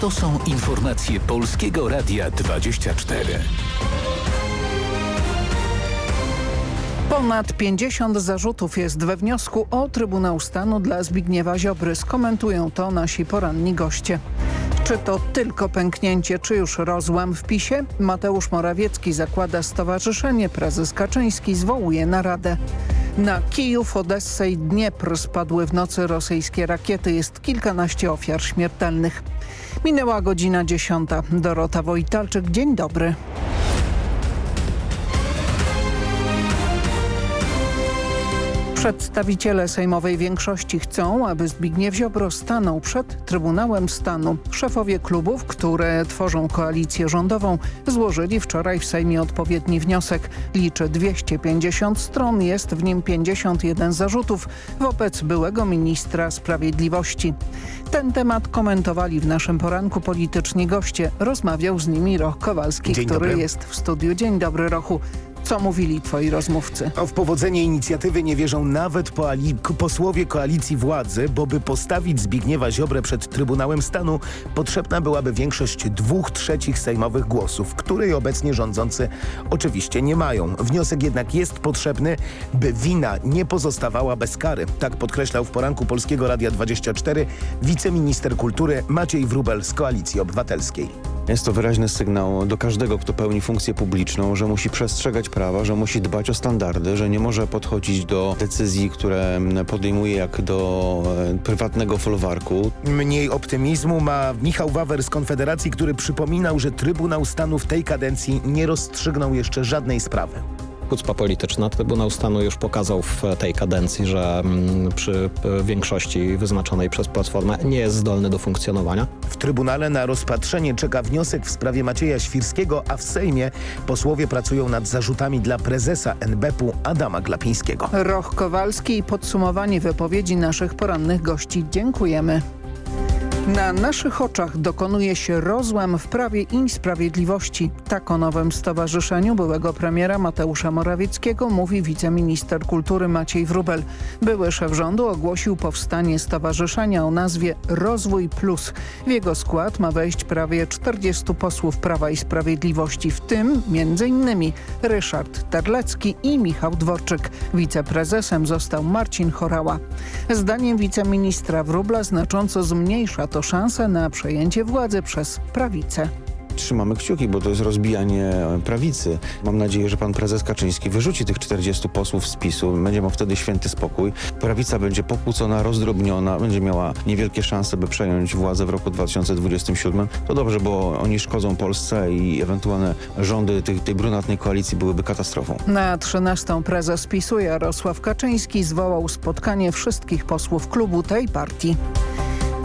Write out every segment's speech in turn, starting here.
To są informacje Polskiego Radia 24. Ponad 50 zarzutów jest we wniosku o Trybunał Stanu dla Zbigniewa Ziobry. Skomentują to nasi poranni goście. Czy to tylko pęknięcie, czy już rozłam w PiSie? Mateusz Morawiecki zakłada stowarzyszenie, prezes Kaczyński zwołuje naradę. Na Kijów, Odessę i Dniepr spadły w nocy rosyjskie rakiety. Jest kilkanaście ofiar śmiertelnych. Minęła godzina dziesiąta. Dorota Wojtalczyk, dzień dobry. Przedstawiciele sejmowej większości chcą, aby Zbigniew Ziobro stanął przed Trybunałem Stanu. Szefowie klubów, które tworzą koalicję rządową, złożyli wczoraj w Sejmie odpowiedni wniosek. Liczy 250 stron, jest w nim 51 zarzutów wobec byłego ministra sprawiedliwości. Ten temat komentowali w naszym poranku polityczni goście. Rozmawiał z nimi Roch Kowalski, Dzień który dobry. jest w studiu. Dzień dobry Rochu. Co mówili twoi rozmówcy? A w powodzenie inicjatywy nie wierzą nawet posłowie koalicji władzy, bo by postawić Zbigniewa Ziobrę przed Trybunałem Stanu potrzebna byłaby większość dwóch trzecich sejmowych głosów, której obecnie rządzący oczywiście nie mają. Wniosek jednak jest potrzebny, by wina nie pozostawała bez kary. Tak podkreślał w poranku Polskiego Radia 24 wiceminister kultury Maciej Wrubel z Koalicji Obywatelskiej. Jest to wyraźny sygnał do każdego, kto pełni funkcję publiczną, że musi przestrzegać prawa, że musi dbać o standardy, że nie może podchodzić do decyzji, które podejmuje jak do e, prywatnego folwarku. Mniej optymizmu ma Michał Wawer z Konfederacji, który przypominał, że Trybunał Stanu w tej kadencji nie rozstrzygnął jeszcze żadnej sprawy. Kucpa polityczna. Trybunał Stanu już pokazał w tej kadencji, że mm, przy większości wyznaczonej przez Platformę nie jest zdolny do funkcjonowania. W Trybunale na rozpatrzenie czeka wniosek w sprawie Macieja Świrskiego, a w Sejmie posłowie pracują nad zarzutami dla prezesa NBP-u Adama Glapińskiego. Roch Kowalski i podsumowanie wypowiedzi naszych porannych gości. Dziękujemy. Na naszych oczach dokonuje się rozłam w Prawie i Sprawiedliwości. Tak o nowym stowarzyszeniu byłego premiera Mateusza Morawieckiego mówi wiceminister kultury Maciej Wrubel. Były szef rządu ogłosił powstanie stowarzyszenia o nazwie Rozwój Plus. W jego skład ma wejść prawie 40 posłów Prawa i Sprawiedliwości, w tym m.in. Ryszard Terlecki i Michał Dworczyk. Wiceprezesem został Marcin Chorała. Zdaniem wiceministra Wróbla znacząco zmniejsza to szanse na przejęcie władzy przez prawicę. Trzymamy kciuki, bo to jest rozbijanie e, prawicy. Mam nadzieję, że pan prezes Kaczyński wyrzuci tych 40 posłów z PiSu. Będzie miał wtedy święty spokój. Prawica będzie pokłócona, rozdrobniona, będzie miała niewielkie szanse, by przejąć władzę w roku 2027. To dobrze, bo oni szkodzą Polsce i ewentualne rządy tej, tej brunatnej koalicji byłyby katastrofą. Na 13 prezes PiSu Jarosław Kaczyński zwołał spotkanie wszystkich posłów klubu tej partii.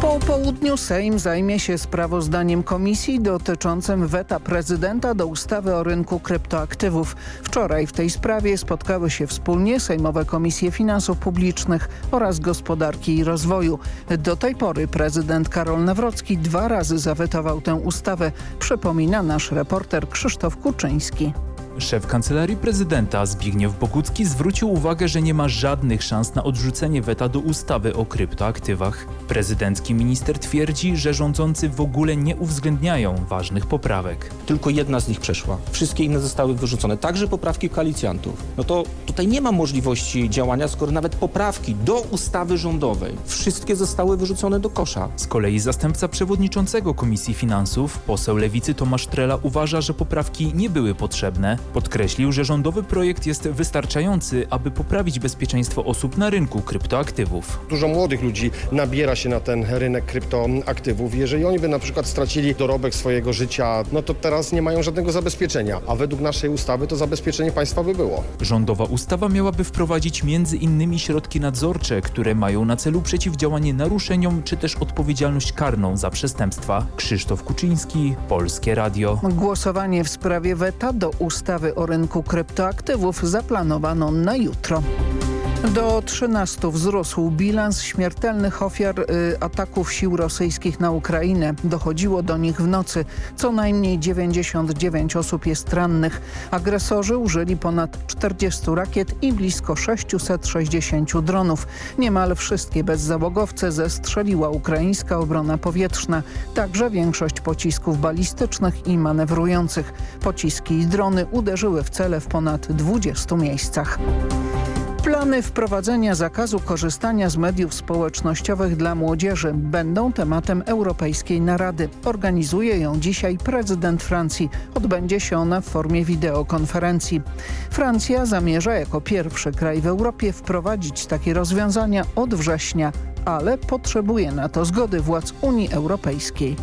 Po południu Sejm zajmie się sprawozdaniem komisji dotyczącym weta prezydenta do ustawy o rynku kryptoaktywów. Wczoraj w tej sprawie spotkały się wspólnie Sejmowe Komisje Finansów Publicznych oraz Gospodarki i Rozwoju. Do tej pory prezydent Karol Nawrocki dwa razy zawetował tę ustawę, przypomina nasz reporter Krzysztof Kuczyński. Szef Kancelarii Prezydenta Zbigniew Bogucki zwrócił uwagę, że nie ma żadnych szans na odrzucenie weta do ustawy o kryptoaktywach. Prezydencki minister twierdzi, że rządzący w ogóle nie uwzględniają ważnych poprawek. Tylko jedna z nich przeszła. Wszystkie inne zostały wyrzucone, także poprawki koalicjantów. No to tutaj nie ma możliwości działania, skoro nawet poprawki do ustawy rządowej wszystkie zostały wyrzucone do kosza. Z kolei zastępca przewodniczącego Komisji Finansów, poseł Lewicy Tomasz Trela uważa, że poprawki nie były potrzebne. Podkreślił, że rządowy projekt jest wystarczający, aby poprawić bezpieczeństwo osób na rynku kryptoaktywów. Dużo młodych ludzi nabiera się na ten rynek kryptoaktywów. Jeżeli oni by na przykład stracili dorobek swojego życia, no to teraz nie mają żadnego zabezpieczenia, a według naszej ustawy to zabezpieczenie państwa by było. Rządowa ustawa miałaby wprowadzić między innymi środki nadzorcze, które mają na celu przeciwdziałanie naruszeniom czy też odpowiedzialność karną za przestępstwa. Krzysztof Kuczyński, Polskie Radio. Głosowanie w sprawie weta do ustawy o rynku kryptoaktywów zaplanowano na jutro. Do 13 wzrósł bilans śmiertelnych ofiar y, ataków sił rosyjskich na Ukrainę. Dochodziło do nich w nocy. Co najmniej 99 osób jest rannych. Agresorzy użyli ponad 40 rakiet i blisko 660 dronów. Niemal wszystkie bezzałogowce zestrzeliła ukraińska obrona powietrzna. Także większość pocisków balistycznych i manewrujących. Pociski i drony uderzyły w cele w ponad 20 miejscach. Plany wprowadzenia zakazu korzystania z mediów społecznościowych dla młodzieży będą tematem Europejskiej Narady. Organizuje ją dzisiaj prezydent Francji. Odbędzie się ona w formie wideokonferencji. Francja zamierza jako pierwszy kraj w Europie wprowadzić takie rozwiązania od września, ale potrzebuje na to zgody władz Unii Europejskiej.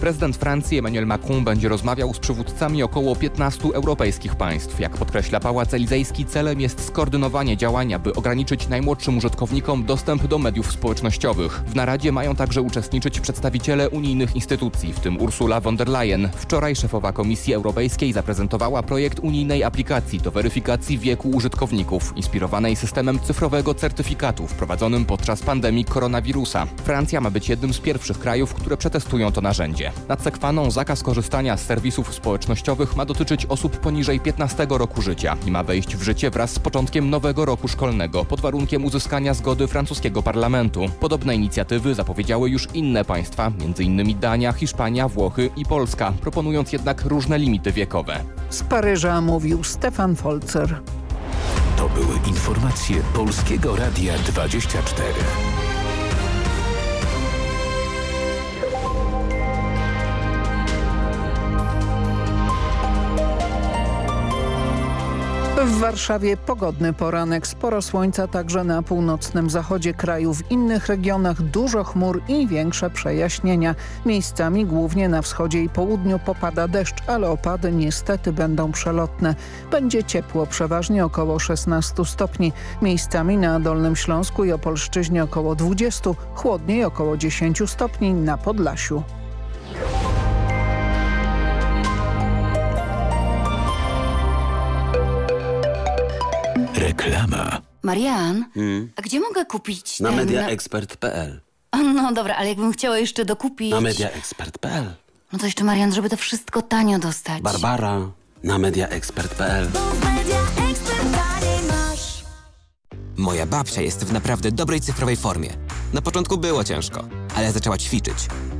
Prezydent Francji Emmanuel Macron będzie rozmawiał z przywódcami około 15 europejskich państw. Jak podkreśla Pałac Elizejski, celem jest skoordynowanie działań, aby ograniczyć najmłodszym użytkownikom dostęp do mediów społecznościowych. W naradzie mają także uczestniczyć przedstawiciele unijnych instytucji, w tym Ursula von der Leyen. Wczoraj szefowa Komisji Europejskiej zaprezentowała projekt unijnej aplikacji do weryfikacji wieku użytkowników, inspirowanej systemem cyfrowego certyfikatu wprowadzonym podczas pandemii koronawirusa. Francja ma być jednym z pierwszych krajów, które przetestują to narzędzie. Nad sekwaną zakaz korzystania z serwisów społecznościowych ma dotyczyć osób poniżej 15 roku życia i ma wejść w życie wraz z początkiem nowego roku szkolnego pod warunkiem uzyskania zgody francuskiego parlamentu. Podobne inicjatywy zapowiedziały już inne państwa, m.in. Dania, Hiszpania, Włochy i Polska, proponując jednak różne limity wiekowe. Z Paryża mówił Stefan Folzer. To były informacje Polskiego Radia 24. W Warszawie pogodny poranek, sporo słońca także na północnym zachodzie kraju. W innych regionach dużo chmur i większe przejaśnienia. Miejscami głównie na wschodzie i południu popada deszcz, ale opady niestety będą przelotne. Będzie ciepło, przeważnie około 16 stopni. Miejscami na Dolnym Śląsku i Opolszczyźnie około 20, chłodniej około 10 stopni na Podlasiu. Reklama. Marian, a gdzie mogę kupić Na ten... mediaexpert.pl No dobra, ale jakbym chciała jeszcze dokupić... Na mediaexpert.pl No to jeszcze Marian, żeby to wszystko tanio dostać. Barbara na mediaexpert.pl Moja babcia jest w naprawdę dobrej cyfrowej formie. Na początku było ciężko, ale zaczęła ćwiczyć.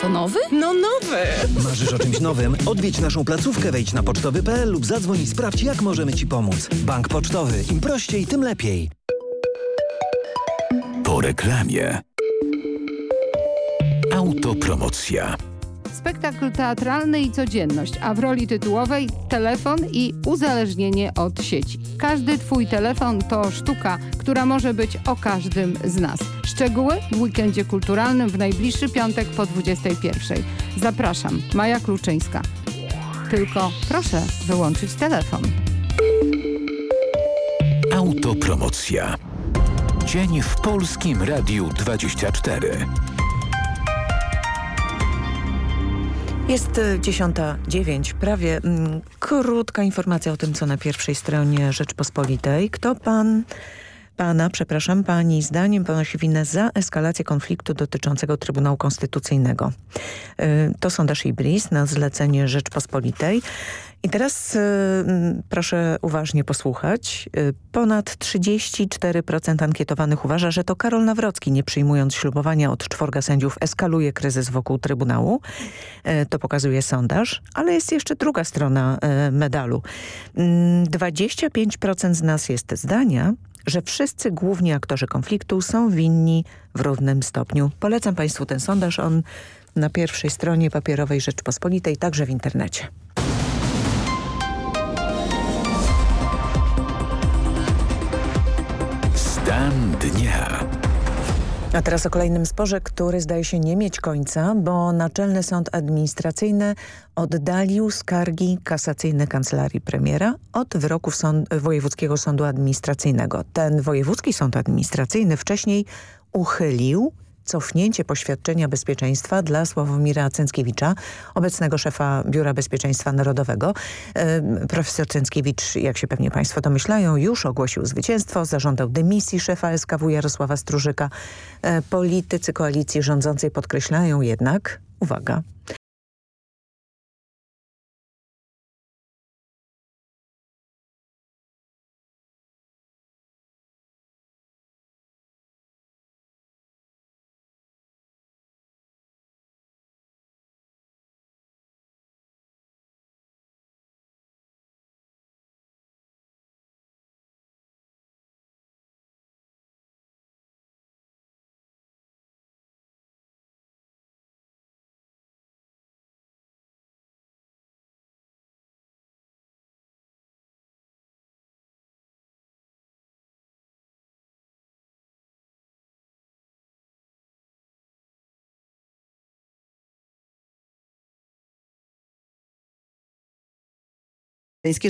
to nowy? No nowy. Marzysz o czymś nowym? Odwiedź naszą placówkę, wejdź na pocztowy.pl lub zadzwoń i sprawdź, jak możemy Ci pomóc. Bank Pocztowy. Im prościej, tym lepiej. Po reklamie. Autopromocja. Spektakl teatralny i codzienność, a w roli tytułowej telefon i uzależnienie od sieci. Każdy Twój telefon to sztuka, która może być o każdym z nas. Szczegóły w weekendzie kulturalnym w najbliższy piątek po 21. Zapraszam, Maja Kluczyńska. Tylko proszę wyłączyć telefon. Autopromocja. Dzień w Polskim Radiu 24. Jest 10.09, prawie mm, krótka informacja o tym, co na pierwszej stronie Rzeczpospolitej. Kto pan, pana, przepraszam, pani zdaniem ponosi winę za eskalację konfliktu dotyczącego Trybunału Konstytucyjnego? Y, to sondaż Ibris na zlecenie Rzeczpospolitej. I teraz y, proszę uważnie posłuchać. Y, ponad 34% ankietowanych uważa, że to Karol Nawrocki, nie przyjmując ślubowania od czworga sędziów, eskaluje kryzys wokół Trybunału. To pokazuje sondaż, ale jest jeszcze druga strona medalu. 25% z nas jest zdania, że wszyscy główni aktorzy konfliktu są winni w równym stopniu. Polecam Państwu ten sondaż. On na pierwszej stronie papierowej Rzeczpospolitej, także w internecie. Fan dnia. A teraz o kolejnym sporze, który zdaje się nie mieć końca, bo Naczelny Sąd Administracyjny oddalił skargi kasacyjne Kancelarii Premiera od wyroków sąd, Wojewódzkiego Sądu Administracyjnego. Ten Wojewódzki Sąd Administracyjny wcześniej uchylił cofnięcie poświadczenia bezpieczeństwa dla Sławomira Cęckiewicza, obecnego szefa Biura Bezpieczeństwa Narodowego. Profesor Cęckiewicz, jak się pewnie Państwo domyślają, już ogłosił zwycięstwo, zażądał dymisji szefa SKW Jarosława Strużyka. E, politycy koalicji rządzącej podkreślają jednak, uwaga,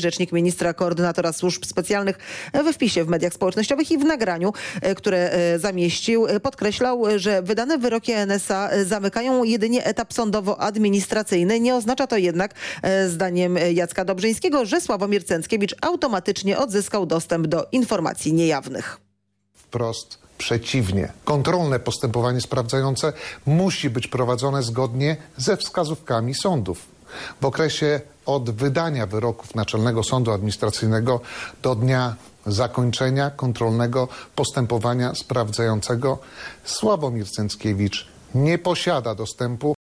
Rzecznik ministra koordynatora służb specjalnych we wpisie w mediach społecznościowych i w nagraniu, e, które e, zamieścił, e, podkreślał, że wydane wyroki NSA zamykają jedynie etap sądowo-administracyjny. Nie oznacza to jednak, zdaniem Jacka Dobrzyńskiego, że Sławomir Cęckiewicz automatycznie odzyskał dostęp do informacji niejawnych. Wprost przeciwnie. Kontrolne postępowanie sprawdzające musi być prowadzone zgodnie ze wskazówkami sądów. W okresie od wydania wyroków Naczelnego Sądu Administracyjnego do dnia zakończenia kontrolnego postępowania sprawdzającego Sławomir Cęckiewicz nie posiada dostępu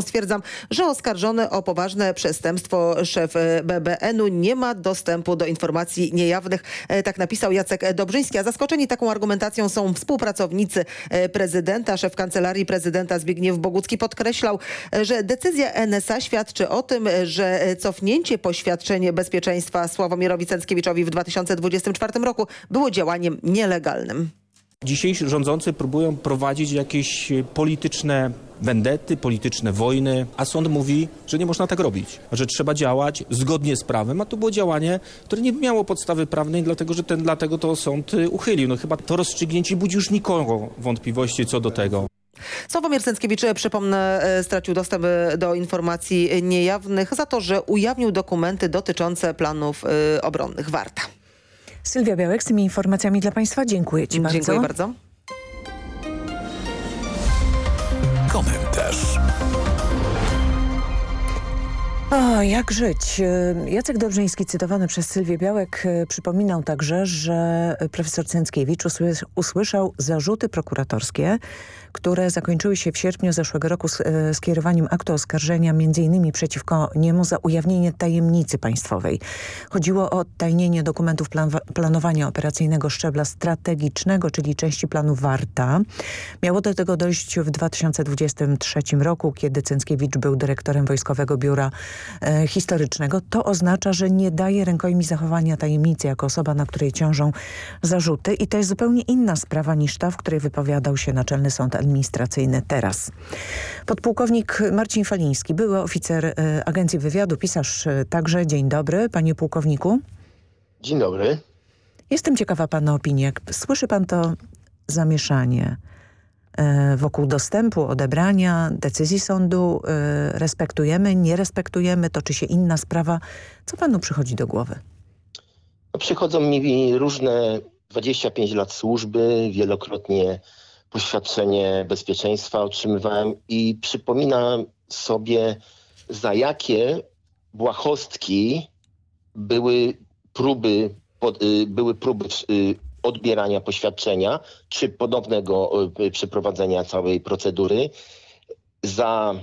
Stwierdzam, że oskarżony o poważne przestępstwo szef BBN-u nie ma dostępu do informacji niejawnych. E, tak napisał Jacek Dobrzyński. A zaskoczeni taką argumentacją są współpracownicy e, prezydenta. Szef kancelarii prezydenta Zbigniew Bogucki podkreślał, e, że decyzja NSA świadczy o tym, że cofnięcie poświadczenia bezpieczeństwa Sławomirowi Cęckiewiczowi w 2024 roku było działaniem nielegalnym. Dzisiejsi rządzący próbują prowadzić jakieś polityczne wendety, polityczne wojny, a sąd mówi, że nie można tak robić, że trzeba działać zgodnie z prawem, a to było działanie, które nie miało podstawy prawnej, dlatego że ten, dlatego to sąd y, uchylił. No chyba to rozstrzygnięcie budzi już nikogo wątpliwości co do tego. Sławomir Cęckiewicz, przypomnę, e, stracił dostęp do informacji niejawnych za to, że ujawnił dokumenty dotyczące planów y, obronnych Warta. Sylwia Białek z tymi informacjami dla Państwa. Dziękuję Ci bardzo. Dziękuję bardzo. Komentarz. O, jak żyć? Jacek Dobrzyński, cytowany przez Sylwię Białek, przypominał także, że profesor Cęckiewicz usłyszał zarzuty prokuratorskie które zakończyły się w sierpniu zeszłego roku e, skierowaniem aktu oskarżenia m.in. przeciwko niemu za ujawnienie tajemnicy państwowej. Chodziło o tajnienie dokumentów plan planowania operacyjnego szczebla strategicznego, czyli części planu Warta. Miało do tego dojść w 2023 roku, kiedy Cęckiewicz był dyrektorem Wojskowego Biura e, Historycznego. To oznacza, że nie daje rękojmi zachowania tajemnicy jako osoba, na której ciążą zarzuty i to jest zupełnie inna sprawa niż ta, w której wypowiadał się Naczelny Sąd administracyjny teraz. Podpułkownik Marcin Faliński, były oficer e, Agencji Wywiadu, pisarz e, także. Dzień dobry, panie pułkowniku. Dzień dobry. Jestem ciekawa pana opinii. Jak słyszy pan to zamieszanie e, wokół dostępu, odebrania decyzji sądu, respektujemy, nie respektujemy, toczy się inna sprawa. Co panu przychodzi do głowy? No, przychodzą mi różne 25 lat służby, wielokrotnie poświadczenie bezpieczeństwa otrzymywałem i przypominam sobie, za jakie błahostki były próby, pod, y, były próby y, odbierania poświadczenia, czy ponownego y, przeprowadzenia całej procedury. Za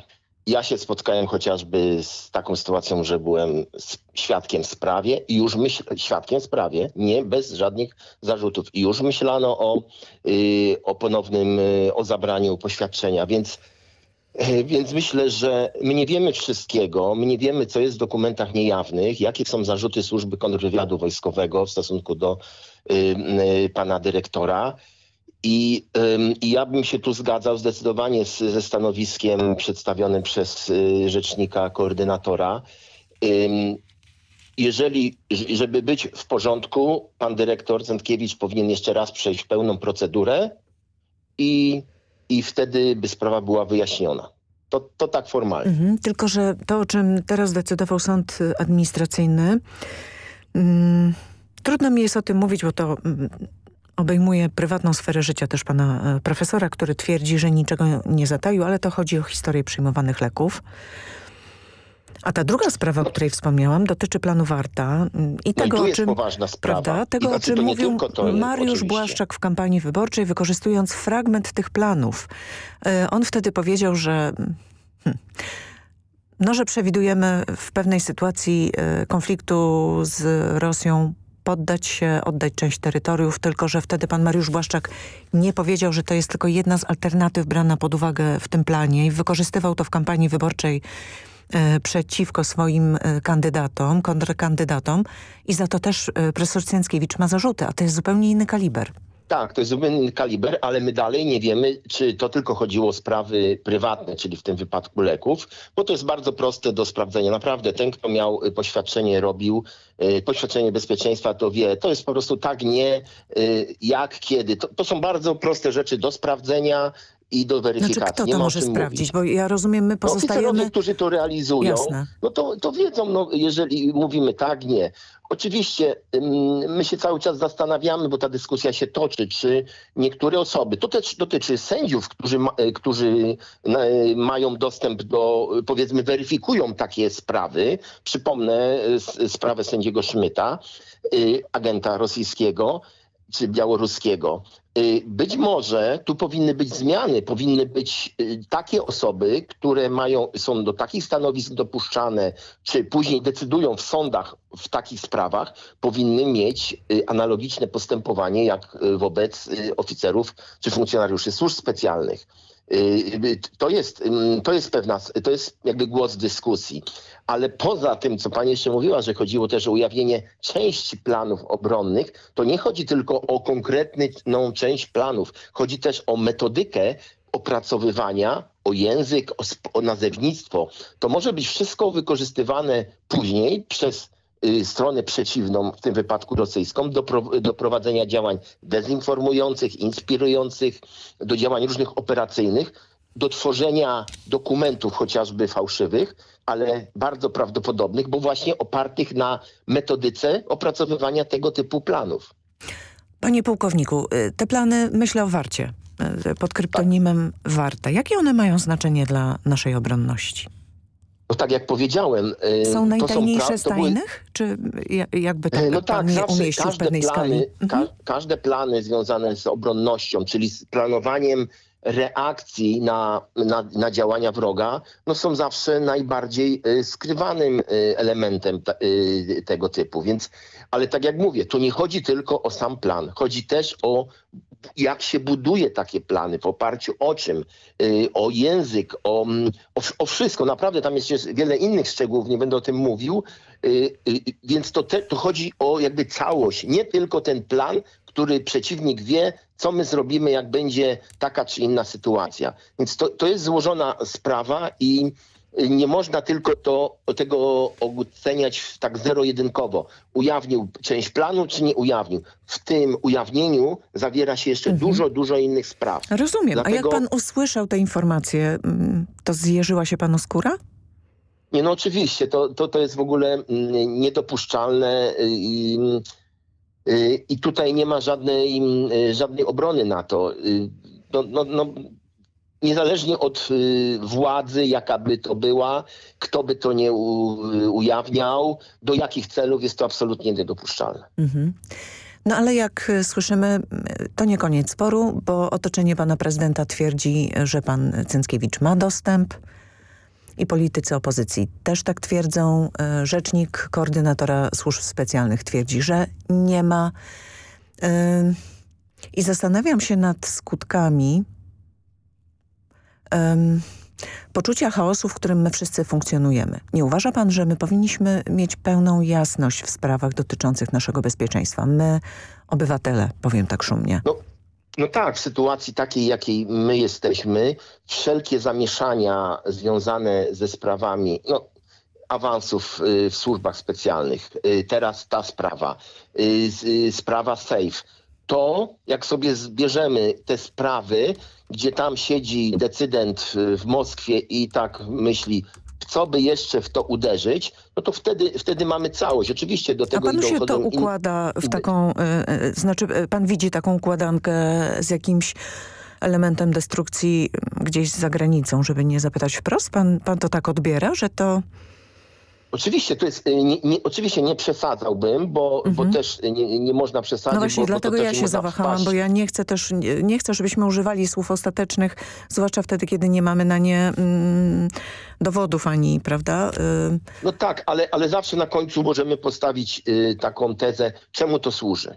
ja się spotkałem chociażby z taką sytuacją, że byłem świadkiem sprawie i już myśl, świadkiem sprawie, nie bez żadnych zarzutów. I już myślano o, yy, o ponownym, yy, o zabraniu poświadczenia, więc yy, więc myślę, że my nie wiemy wszystkiego, my nie wiemy, co jest w dokumentach niejawnych, jakie są zarzuty służby kontrwywiadu wojskowego w stosunku do pana dyrektora. I, I ja bym się tu zgadzał zdecydowanie z, ze stanowiskiem przedstawionym przez y, rzecznika koordynatora. Jeżeli, żeby być w porządku, pan dyrektor Zętkiewicz powinien jeszcze raz przejść pełną procedurę i, i wtedy by sprawa była wyjaśniona. To, to tak formalnie. Mhm, tylko, że to, o czym teraz decydował sąd administracyjny, mm, trudno mi jest o tym mówić, bo to mm, obejmuje prywatną sferę życia też pana e, profesora, który twierdzi, że niczego nie zataił, ale to chodzi o historię przyjmowanych leków. A ta druga sprawa, o której wspomniałam, dotyczy planu Warta mm, i tego, no i o czym, poważna sprawa. prawda, tego, o czym to mówił to, Mariusz oczywiście. Błaszczak w kampanii wyborczej, wykorzystując fragment tych planów. E, on wtedy powiedział, że... Hmm, no, że przewidujemy w pewnej sytuacji e, konfliktu z Rosją poddać się, oddać część terytoriów, tylko że wtedy pan Mariusz Błaszczak nie powiedział, że to jest tylko jedna z alternatyw brana pod uwagę w tym planie i wykorzystywał to w kampanii wyborczej e, przeciwko swoim e, kandydatom, kontrkandydatom i za to też e, profesor Cęckiewicz ma zarzuty, a to jest zupełnie inny kaliber. Tak, to jest zupełnie kaliber, ale my dalej nie wiemy, czy to tylko chodziło o sprawy prywatne, czyli w tym wypadku leków, bo to jest bardzo proste do sprawdzenia. Naprawdę, ten, kto miał y, poświadczenie, robił y, poświadczenie bezpieczeństwa, to wie. To jest po prostu tak nie, y, jak, kiedy. To, to są bardzo proste rzeczy do sprawdzenia i do weryfikacji. Znaczy kto nie to może sprawdzić? mówić. Bo ja rozumiem, my No, pozostajemy... Oficerowie, którzy to realizują, Jasne. no to, to wiedzą, no, jeżeli mówimy tak, nie. Oczywiście my się cały czas zastanawiamy, bo ta dyskusja się toczy, czy niektóre osoby, to też dotyczy sędziów, którzy, ma, e, którzy e, mają dostęp do, powiedzmy, weryfikują takie sprawy. Przypomnę s- sprawę sędziego Szmyta, y, agenta rosyjskiego czy białoruskiego. Y, Być może tu powinny być zmiany, powinny być y, takie osoby, które mają, są do takich stanowisk dopuszczane, czy później decydują w sądach w takich sprawach, powinny mieć y, analogiczne postępowanie jak wobec oficerów czy funkcjonariuszy służb specjalnych. Y, To jest, to jest pewna, to jest jakby głos dyskusji. Ale poza tym, co pani jeszcze mówiła, że chodziło też o ujawnienie części planów obronnych, to nie chodzi tylko o konkretną część planów. Chodzi też o metodykę opracowywania, o język, o, o nazewnictwo. To może być wszystko wykorzystywane później przez stronę przeciwną, w tym wypadku rosyjską, do, pro, do prowadzenia działań dezinformujących, inspirujących, do działań różnych operacyjnych, do tworzenia dokumentów chociażby fałszywych, ale bardzo prawdopodobnych, bo właśnie opartych na metodyce opracowywania tego typu planów. Panie pułkowniku, y, te plany, myślę o Warcie, y, pod kryptonimem Warta. Jakie one mają znaczenie dla naszej obronności? No tak jak powiedziałem... y, Są to najtajniejsze pra- z to były-? Czy ja- jakby tak no tak, zawsze każde pewnej plany, skali? Mhm. ka każde plany związane z obronnością, czyli z planowaniem reakcji na, na, na działania wroga, no są zawsze najbardziej y, skrywanym y, elementem ta, y, tego typu. Więc, ale tak jak mówię, tu nie chodzi tylko o sam plan, chodzi też o jak się buduje takie plany, w oparciu o czym, y, o język, o, mm, o, o wszystko. Naprawdę tam jest jeszcze wiele innych szczegółów, nie będę o tym mówił, Y, y, Więc to, te, to chodzi o jakby całość, nie tylko ten plan, który przeciwnik wie, co my zrobimy, jak będzie taka czy inna sytuacja. Więc to, to jest złożona sprawa i nie można tylko to, tego oceniać tak zero-jedynkowo. Ujawnił część planu, czy nie ujawnił. W tym ujawnieniu zawiera się jeszcze dużo, dużo innych spraw. Rozumiem. A jak Dlatego- pan usłyszał te informacje, mm, to zjeżyła się panu skóra? Nie, no oczywiście, to, to, to jest w ogóle mm, niedopuszczalne y, i, y, i tutaj nie ma żadnej, y, żadnej obrony na to. No, no, no, niezależnie od y, władzy, jaka by to była, kto by to nie u, ujawniał, do jakich celów jest to absolutnie niedopuszczalne. Mhm. No ale jak y, słyszymy, y, to nie koniec sporu, bo otoczenie pana prezydenta twierdzi, że pan Cęckiewicz ma dostęp i politycy opozycji też tak twierdzą. Y, Rzecznik koordynatora służb specjalnych twierdzi, że nie ma. I zastanawiam się nad skutkami ym, poczucia chaosu, w którym my wszyscy funkcjonujemy. Nie uważa pan, że my powinniśmy mieć pełną jasność w sprawach dotyczących naszego bezpieczeństwa? My, obywatele, powiem tak szumnie. No, no tak, w sytuacji takiej, jakiej my jesteśmy, wszelkie zamieszania związane ze sprawami no, awansów y, w służbach specjalnych, y, teraz ta sprawa, y, sprawa SAFE, to jak sobie zbierzemy te sprawy, gdzie tam siedzi decydent y, w Moskwie i tak myśli, co by jeszcze w to uderzyć, no to wtedy, wtedy mamy całość. Oczywiście do A tego panu idą- się to in- układa w taką, y, y, znaczy y, pan widzi taką układankę z jakimś elementem destrukcji gdzieś za granicą, żeby nie zapytać wprost? Pan, pan to tak odbiera, że to... Oczywiście, to jest, y, nie, nie, oczywiście nie przesadzałbym, bo, bo też nie, nie można przesadzić. No właśnie, bo, dlatego bo ja się zawahałam, wpaść. bo ja nie chcę też, nie, nie chcę, żebyśmy używali słów ostatecznych, zwłaszcza wtedy, kiedy nie mamy na nie mm, dowodów ani, prawda? Y, No tak, ale, ale zawsze na końcu możemy postawić y, taką tezę, czemu to służy.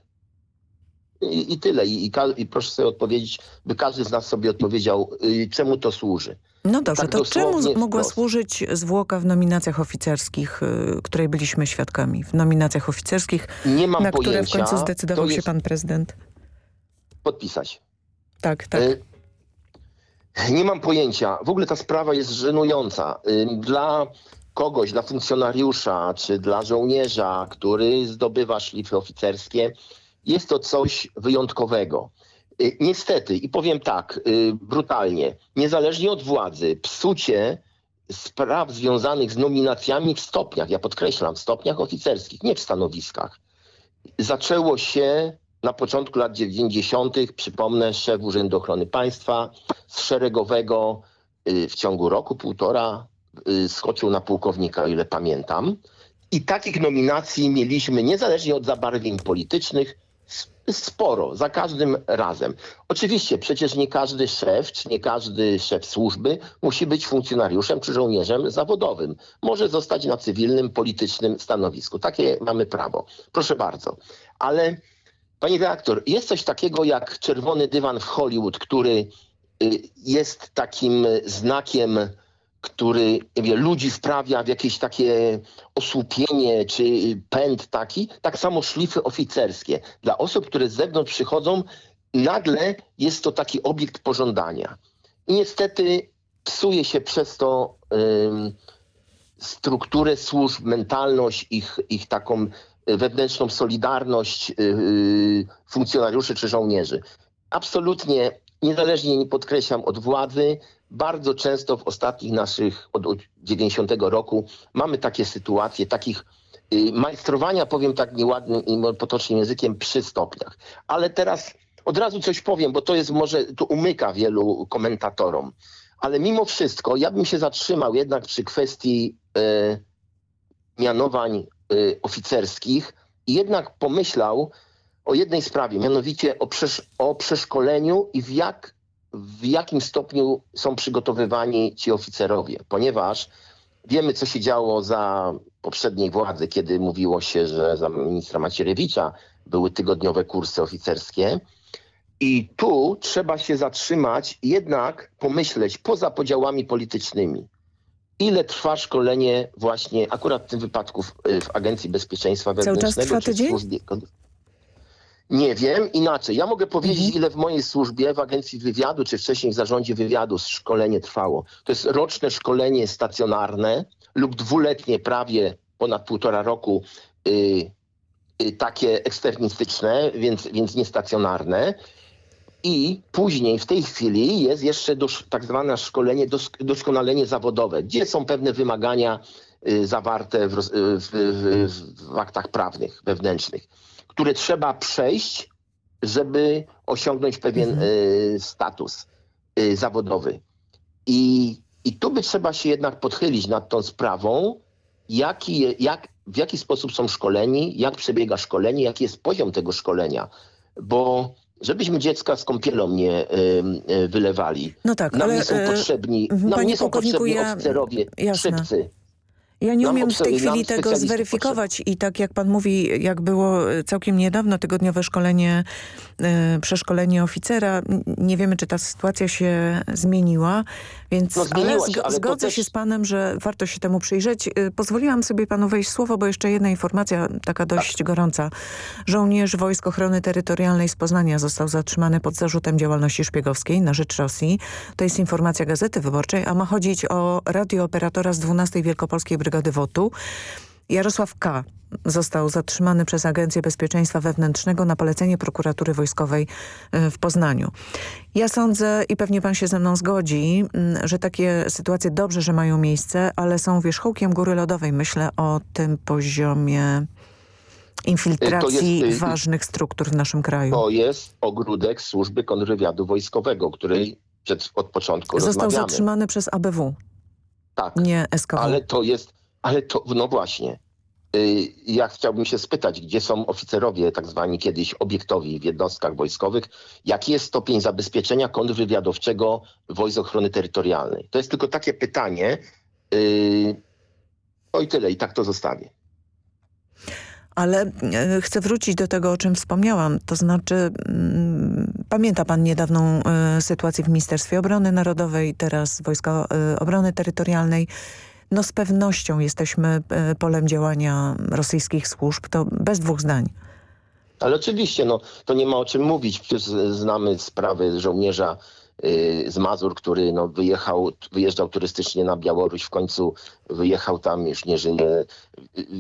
I, i tyle. I, i, I proszę sobie odpowiedzieć, by każdy z nas sobie odpowiedział, y, czemu to służy. No dobrze, Tak to czemu mogła służyć zwłoka w nominacjach oficerskich, y, której byliśmy świadkami? W nominacjach oficerskych, Nie mam na które w pojęcia, końcu zdecydował to się jest- pan prezydent. Podpisać. Tak, tak. Y, Nie mam pojęcia. W ogóle ta sprawa jest żenująca. Y, Dla kogoś, dla funkcjonariusza czy dla żołnierza, który zdobywa szlify oficerskie, jest to coś wyjątkowego. Y, Niestety, i powiem tak y, brutalnie, niezależnie od władzy, psucie spraw związanych z nominacjami w stopniach, ja podkreślam, w stopniach oficerskich, nie w stanowiskach, zaczęło się na początku lat 90., przypomnę, szef Urzędu Ochrony Państwa z szeregowego y, w ciągu roku, półtora skoczył na pułkownika, o ile pamiętam. I takich nominacji mieliśmy niezależnie od zabarwień politycznych sporo, za każdym razem. Oczywiście przecież nie każdy szef, czy nie każdy szef służby musi być funkcjonariuszem czy żołnierzem zawodowym. Może zostać na cywilnym, politycznym stanowisku. Takie mamy prawo. Proszę bardzo. Ale Pani redaktor, jest coś takiego jak czerwony dywan w Hollywood, który y, jest takim znakiem, który wiem, ludzi wprawia w jakieś takie osłupienie czy pęd taki. Tak samo szlify oficerskie. Dla osób, które z zewnątrz przychodzą, nagle jest to taki obiekt pożądania. I niestety psuje się przez to ym, strukturę służb, mentalność, ich, ich taką wewnętrzną solidarność y, y, funkcjonariuszy czy żołnierzy. Absolutnie, niezależnie nie podkreślam od władzy, bardzo często w ostatnich naszych, od, od 90 roku mamy takie sytuacje, takich y, majstrowania, powiem tak nieładnym i potocznym językiem, przy stopniach. Ale teraz od razu coś powiem, bo to jest może, to umyka wielu komentatorom. Ale mimo wszystko ja bym się zatrzymał jednak przy kwestii e, mianowań y, oficerskich i jednak pomyślał o jednej sprawie, mianowicie o, przesz- o przeszkoleniu i w, jak, w jakim stopniu są przygotowywani ci oficerowie, ponieważ wiemy, co się działo za poprzedniej władzy, kiedy mówiło się, że za ministra Macierewicza były tygodniowe kursy oficerskie. I tu trzeba się zatrzymać, jednak pomyśleć poza podziałami politycznymi ile trwa szkolenie właśnie akurat w tym wypadku w, w Agencji Bezpieczeństwa Cały czas Wewnętrznego trwa tydzień? Nie wiem, inaczej. Ja mogę powiedzieć, ile w mojej służbie, w Agencji Wywiadu, czy wcześniej w Zarządzie Wywiadu szkolenie trwało. To jest roczne szkolenie stacjonarne lub dwuletnie, prawie ponad półtora roku, y, y, takie eksternistyczne, więc, więc niestacjonarne. I później w tej chwili jest jeszcze dosz, tak zwane szkolenie, dos, doskonalenie zawodowe, gdzie są pewne wymagania y, zawarte w, y, w, w, w aktach prawnych, wewnętrznych, które trzeba przejść żeby osiągnąć pewien y, status y, zawodowy. I, I tu by trzeba się jednak podchylić nad tą sprawą, jaki, jak, w jaki sposób są szkoleni, jak przebiega szkolenie, jaki jest poziom tego szkolenia. Bo żebyśmy dziecka z kąpielą nie y, y, wylewali. No tak, nam ale, nie są e, potrzebni, mhm, nam nie są potrzebni ja- oficerowie, jasne. szybcy. Ja nie umiem w tej chwili tego zweryfikować i tak jak pan mówi, jak było e, całkiem niedawno tygodniowe szkolenie, e, przeszkolenie oficera, nie wiemy, czy ta sytuacja się zmieniła, więc No, ale, ale zgodzę też- się z panem, że warto się temu przyjrzeć. E, Pozwoliłam sobie panu wejść słowo, bo jeszcze jedna informacja, taka dość Tak. gorąca. Żołnierz Wojsk Ochrony Terytorialnej z Poznania został zatrzymany pod zarzutem działalności szpiegowskiej na rzecz Rosji. To jest informacja Gazety Wyborczej, a ma chodzić o radiooperatora z 12 Wielkopolskiej Brygady WOT-u. Jarosław K. został zatrzymany przez Agencję Bezpieczeństwa Wewnętrznego na polecenie prokuratury wojskowej y, w Poznaniu. Ja sądzę i pewnie pan się ze mną zgodzi, mm, że takie sytuacje dobrze, że mają miejsce, ale są wierzchołkiem góry lodowej. Myślę o tym poziomie infiltracji jest, y, ważnych struktur w naszym kraju. To jest ogródek służby kontrwywiadu wojskowego, której przed, od początku Został rozmawiamy. zatrzymany przez ABW, Tak, nie SKW. ale to jest, ale to, no właśnie. Y, Ja chciałbym się spytać, gdzie są oficerowie, tak zwani kiedyś obiektowi w jednostkach wojskowych, jaki jest stopień zabezpieczenia kontrwywiadowczego Wojsk Ochrony Terytorialnej? To jest tylko takie pytanie. Y, O i tyle, i tak to zostawię. Ale e, chcę wrócić do tego, o czym wspomniałam. To znaczy, mm, pamięta pan niedawną e, sytuację w Ministerstwie Obrony Narodowej, teraz Wojska e, Obrony Terytorialnej. No z pewnością jesteśmy e, polem działania rosyjskich służb, to bez dwóch zdań. Ale oczywiście, no, to nie ma o czym mówić. Przecież znamy sprawy żołnierza y, z Mazur, który no, wyjechał, wyjeżdżał turystycznie na Białoruś, w końcu wyjechał tam, już nie żyje.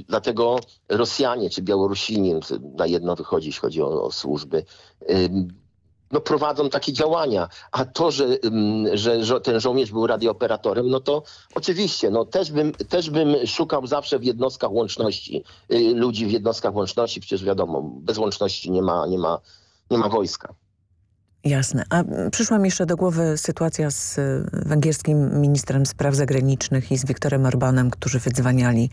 Dlatego Rosjanie czy Białorusini, na jedno wychodzi, jeśli chodzi o, o służby, no, prowadzą takie działania. A to, że, ym, że żo ten żołnierz był radiooperatorem, no to oczywiście, no, też, bym, też bym szukał zawsze w jednostkach łączności, y, ludzi w jednostkach łączności, przecież wiadomo, bez łączności nie ma, nie ma, nie ma wojska. Jasne. A mm, przyszła mi jeszcze do głowy sytuacja z e, węgierskim ministrem spraw zagranicznych i z Wiktorem Orbanem, którzy wydzwaniali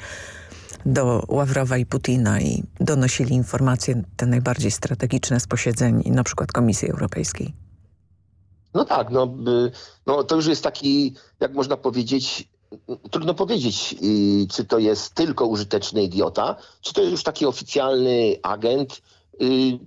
do Ławrowa i Putina i donosili informacje te najbardziej strategiczne z posiedzeń na przykład Komisji Europejskiej. No tak, no, no to już jest taki, jak można powiedzieć, trudno powiedzieć, y, czy to jest tylko użyteczny idiota, czy to jest już taki oficjalny agent, y,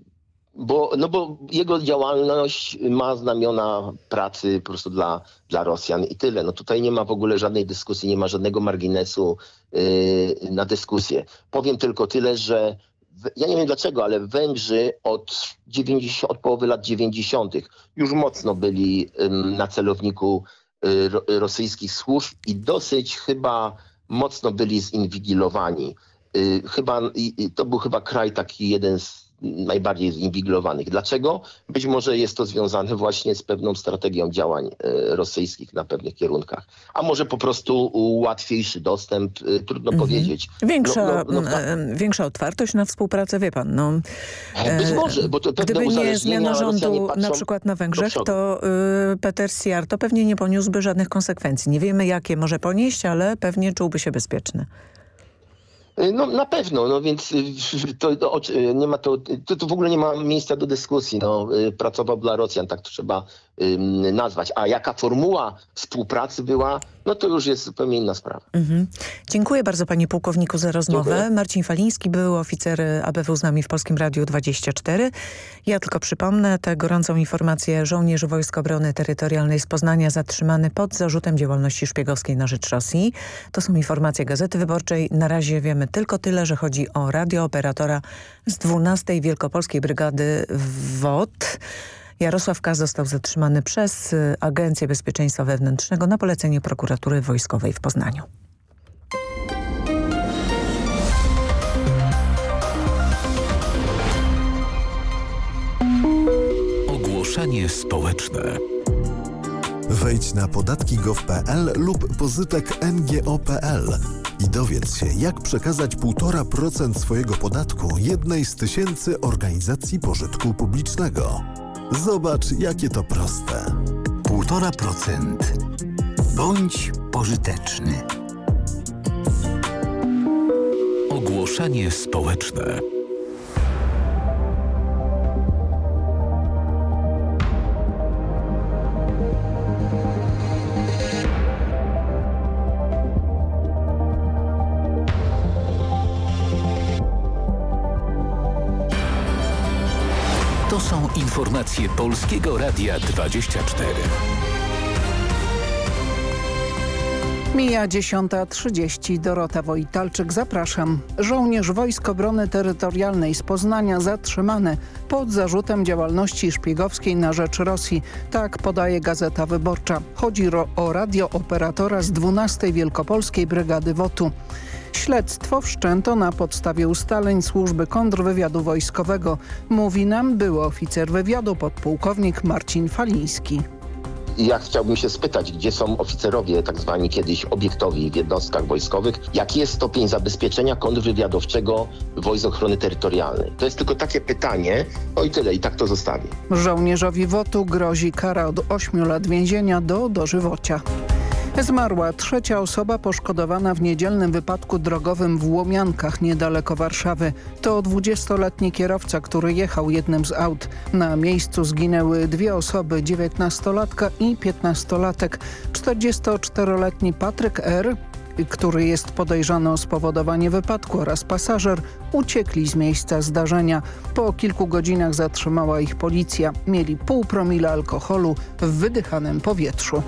bo, no bo jego działalność ma znamiona pracy po prostu dla, dla Rosjan i tyle. No tutaj nie ma w ogóle żadnej dyskusji, nie ma żadnego marginesu y, na dyskusję. Powiem tylko tyle, że w- ja nie wiem dlaczego, ale Węgrzy od, 90, od połowy lat 90. już mocno byli ym, na celowniku y, ro, rosyjskich służb i dosyć chyba mocno byli zinwigilowani. Y, chyba, to był chyba kraj taki jeden z najbardziej zinwigilowanych. Dlaczego? Być może jest to związane właśnie z pewną strategią działań e, rosyjskich na pewnych kierunkach. A może po prostu łatwiejszy dostęp, e, trudno powiedzieć. Większa, No, no, no, mm, e, większa otwartość na współpracę, wie pan. No, Być e, może, bo to Gdyby nie zmiana rządu patrzą na przykład na Węgrzech, to y, Peter Siarto pewnie nie poniósłby żadnych konsekwencji. Nie wiemy, jakie może ponieść, ale pewnie czułby się bezpieczny. No na pewno, no więc y, to, to, nie ma to, to, to w ogóle nie ma miejsca do dyskusji. No, y, pracował dla Rosjan, tak to trzeba nazwać. A jaka formuła współpracy była, no to już jest zupełnie inna sprawa. Mhm. Dziękuję bardzo panie pułkowniku za rozmowę. Dziękuję. Marcin Faliński był oficer ABW z nami w Polskim Radiu 24. Ja tylko przypomnę tę gorącą informację. Żołnierz Wojsk Obrony Terytorialnej z Poznania zatrzymany pod zarzutem działalności szpiegowskiej na rzecz Rosji. To są informacje Gazety Wyborczej. Na razie wiemy tylko tyle, że chodzi o radiooperatora z 12 Wielkopolskiej Brygady WOT. Jarosław K. został zatrzymany przez y, Agencję Bezpieczeństwa Wewnętrznego na polecenie prokuratury wojskowej w Poznaniu. Ogłoszenie społeczne. Wejdź na podatki.gov.pl lub pozytek ngo.pl i dowiedz się, jak przekazać 1,5% swojego podatku jednej z tysięcy organizacji pożytku publicznego. Zobacz, jakie to proste. 1,5%. Bądź pożyteczny. Ogłoszenie społeczne. Są informacje Polskiego Radia 24. Mija 10.30. Dorota Wojtalczyk, zapraszam. Żołnierz Wojsk Obrony Terytorialnej z Poznania zatrzymany pod zarzutem działalności szpiegowskiej na rzecz Rosji. Tak podaje Gazeta Wyborcza. Chodzi o radiooperatora z 12 Wielkopolskiej Brygady WOTU. Śledztwo wszczęto na podstawie ustaleń służby kontrwywiadu wojskowego. Mówi nam były oficer wywiadu podpułkownik Marcin Faliński. Ja chciałbym się spytać, gdzie są oficerowie tak zwani kiedyś obiektowi w jednostkach wojskowych? Jaki jest stopień zabezpieczenia kontrwywiadowczego Wojsk Ochrony Terytorialnej? To jest tylko takie pytanie. O i tyle, i tak to zostawię. Żołnierzowi WOTU grozi kara od 8 lat więzienia do dożywocia. Zmarła trzecia osoba poszkodowana w niedzielnym wypadku drogowym w Łomiankach niedaleko Warszawy. To 20-letni kierowca, który jechał jednym z aut. Na miejscu zginęły dwie osoby, 19-latka i 15-latek. 44-letni Patryk R., który jest podejrzany o spowodowanie wypadku oraz pasażer uciekli z miejsca zdarzenia. Po kilku godzinach zatrzymała ich policja. Mieli pół promila alkoholu w wydychanym powietrzu.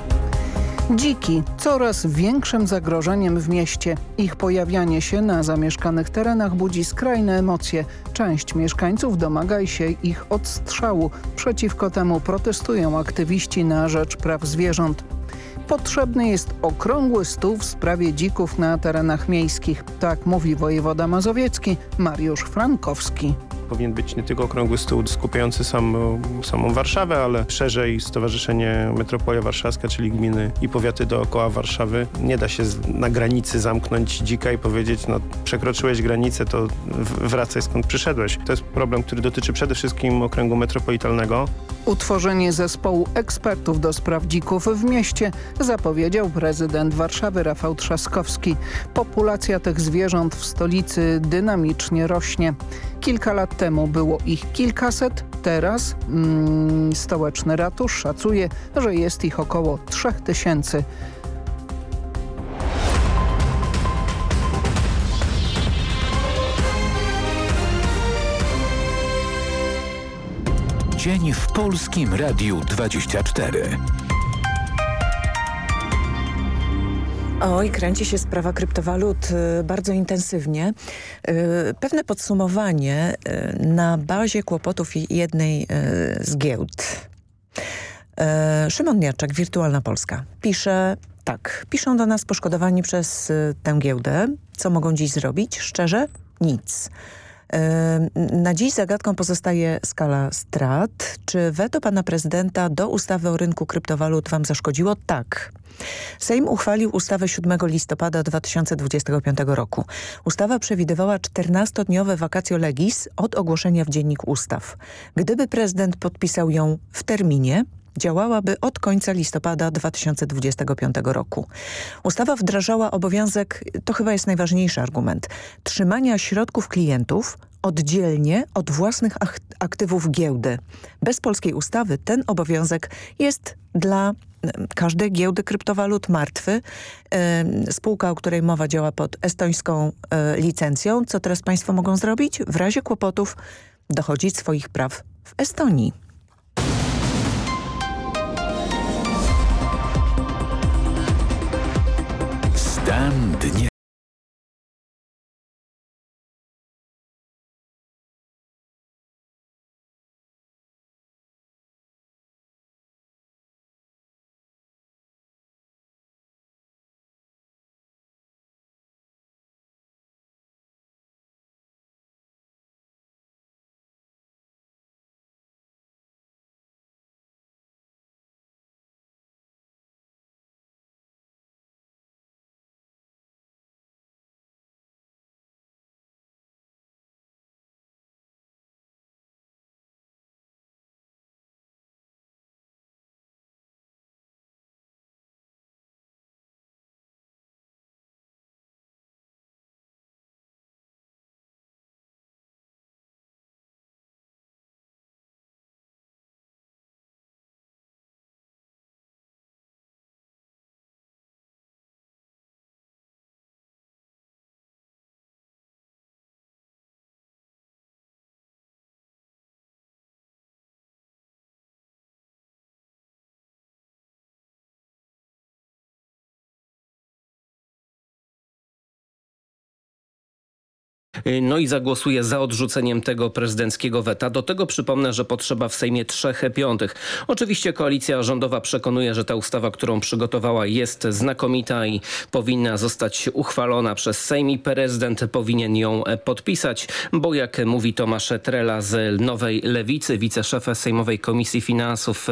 Dziki coraz większym zagrożeniem w mieście. Ich pojawianie się na zamieszkanych terenach budzi skrajne emocje. Część mieszkańców domaga się ich odstrzału. Przeciwko temu protestują aktywiści na rzecz praw zwierząt. Potrzebny jest okrągły stół w sprawie dzików na terenach miejskich. Tak mówi wojewoda mazowiecki Mariusz Frankowski powinien być nie tylko okrągły stół skupiający sam, samą Warszawę, ale szerzej Stowarzyszenie Metropolia Warszawska, czyli gminy i powiaty dookoła Warszawy. Nie da się na granicy zamknąć dzika i powiedzieć, no przekroczyłeś granicę, to wracaj skąd przyszedłeś. To jest problem, który dotyczy przede wszystkim okręgu metropolitalnego. Utworzenie zespołu ekspertów do spraw dzików w mieście zapowiedział prezydent Warszawy Rafał Trzaskowski. Populacja tych zwierząt w stolicy dynamicznie rośnie. Kilka lat temu było ich kilkaset, teraz mm, stołeczny ratusz szacuje, że jest ich około trzech tysięcy. Dzień w Polskim Radiu 24. Oj, kręci się sprawa kryptowalut y, bardzo intensywnie. Y, pewne podsumowanie y, na bazie kłopotów jednej z giełd. Szymon Miarczak, Wirtualna Polska, pisze tak. Piszą do nas poszkodowani przez tę giełdę. Co mogą dziś zrobić? Szczerze? Nic. Na dziś zagadką pozostaje skala strat. Czy weto pana prezydenta do ustawy o rynku kryptowalut wam zaszkodziło? Tak. Sejm uchwalił ustawę 7 listopada 2025 roku. Ustawa przewidywała 14-dniowe vacatio legis od ogłoszenia w Dziennik Ustaw. Gdyby prezydent podpisał ją w terminie, działałaby od końca listopada 2025 roku. Ustawa wdrażała obowiązek, to chyba jest najważniejszy argument, trzymania środków klientów oddzielnie od własnych aktywów giełdy. Bez polskiej ustawy ten obowiązek jest dla każdej giełdy kryptowalut martwy. Spółka, o której mowa działa pod estońską e, licencją. Co teraz państwo mogą zrobić? W razie kłopotów dochodzić swoich praw w Estonii. Stan dnia. No i zagłosuje za odrzuceniem tego prezydenckiego weta. Do tego przypomnę, że potrzeba w Sejmie trzech piątych. Oczywiście koalicja rządowa przekonuje, że ta ustawa, którą przygotowała jest znakomita i powinna zostać uchwalona przez Sejm i prezydent powinien ją podpisać, bo jak mówi Tomasz Trela z Nowej Lewicy, wiceszef Sejmowej Komisji Finansów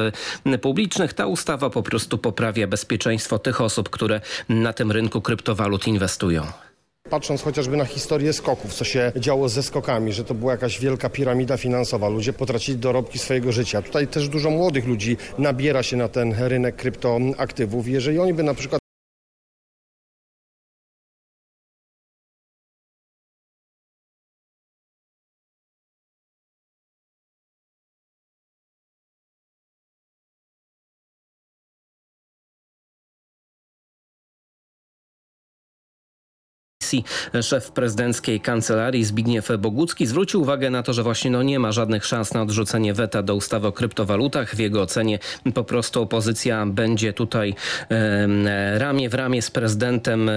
Publicznych, ta ustawa po prostu poprawia bezpieczeństwo tych osób, które na tym rynku kryptowalut inwestują patrząc chociażby na historię skoków, co się działo ze skokami, że to była jakaś wielka piramida finansowa, ludzie potracili dorobki swojego życia. Tutaj też dużo młodych ludzi nabiera się na ten rynek kryptoaktywów. Jeżeli oni by na przykład szef prezydenckiej kancelarii Zbigniew Bogucki zwrócił uwagę na to, że właśnie no nie ma żadnych szans na odrzucenie weta do ustawy o kryptowalutach. W jego ocenie po prostu opozycja będzie tutaj e, ramię w ramię z prezydentem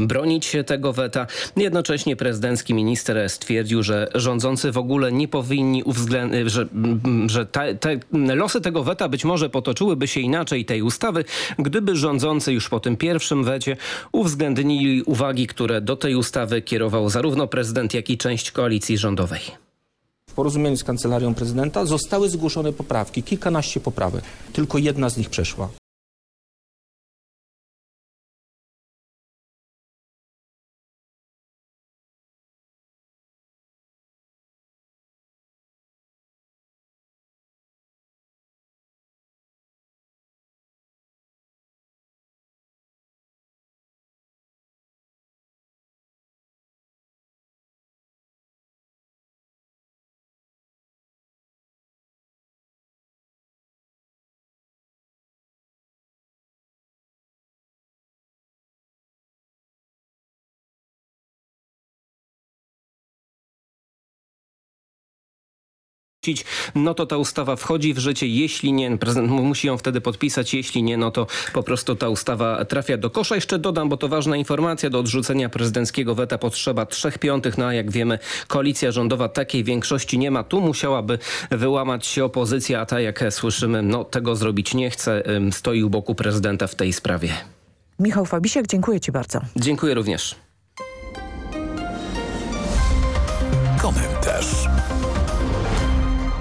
bronić tego weta. Jednocześnie prezydencki minister stwierdził, że rządzący w ogóle nie powinni uwzględnić, że, że te, te losy tego weta być może potoczyłyby się inaczej tej ustawy, gdyby rządzący już po tym pierwszym wecie uwzględnili uwagi, które do tej ustawy kierował zarówno prezydent, jak i część koalicji rządowej. W porozumieniu z Kancelarią Prezydenta zostały zgłoszone poprawki, kilkanaście poprawek. Tylko jedna z nich przeszła. No to ta ustawa wchodzi w życie. Jeśli nie, prezydent musi ją wtedy podpisać. Jeśli nie, no to po prostu ta ustawa trafia do kosza. Jeszcze dodam, bo to ważna informacja, do odrzucenia prezydenckiego weta potrzeba trzech piątych. No a jak wiemy, koalicja rządowa takiej większości nie ma. Tu musiałaby wyłamać się opozycja, a ta jak słyszymy, no tego zrobić nie chce. Stoi u boku prezydenta w tej sprawie. Michał Fabisiak, dziękuję Ci bardzo. Dziękuję również. Komentarz.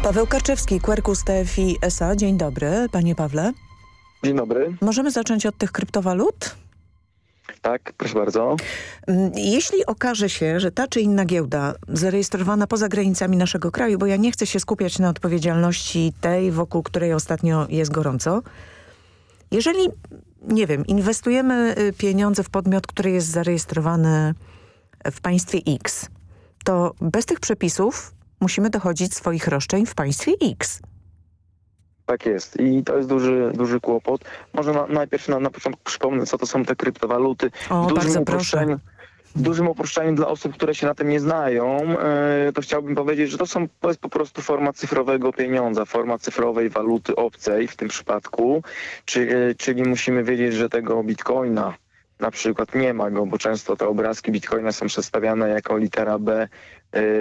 Paweł Karczewski, Quercus TFI SA. Dzień dobry, panie Pawle. Dzień dobry. Możemy zacząć od tych kryptowalut? Tak, proszę bardzo. Mm, jeśli okaże się, że ta czy inna giełda zarejestrowana poza granicami naszego kraju, bo ja nie chcę się skupiać na odpowiedzialności tej, wokół której ostatnio jest gorąco, jeżeli, nie wiem, inwestujemy y, pieniądze w podmiot, który jest zarejestrowany w państwie X, to bez tych przepisów musimy dochodzić swoich roszczeń w państwie X. Tak jest i to jest duży, duży kłopot. Może na, najpierw na, na początku przypomnę, co to są te kryptowaluty. O, w bardzo proszę. W dużym uproszczeniu dla osób, które się na tym nie znają, yy, to chciałbym powiedzieć, że to, są, to jest po prostu forma cyfrowego pieniądza, forma cyfrowej waluty obcej w tym przypadku, czy, yy, czyli musimy wiedzieć, że tego bitcoina na przykład nie ma go, bo często te obrazki bitcoina są przedstawiane jako litera B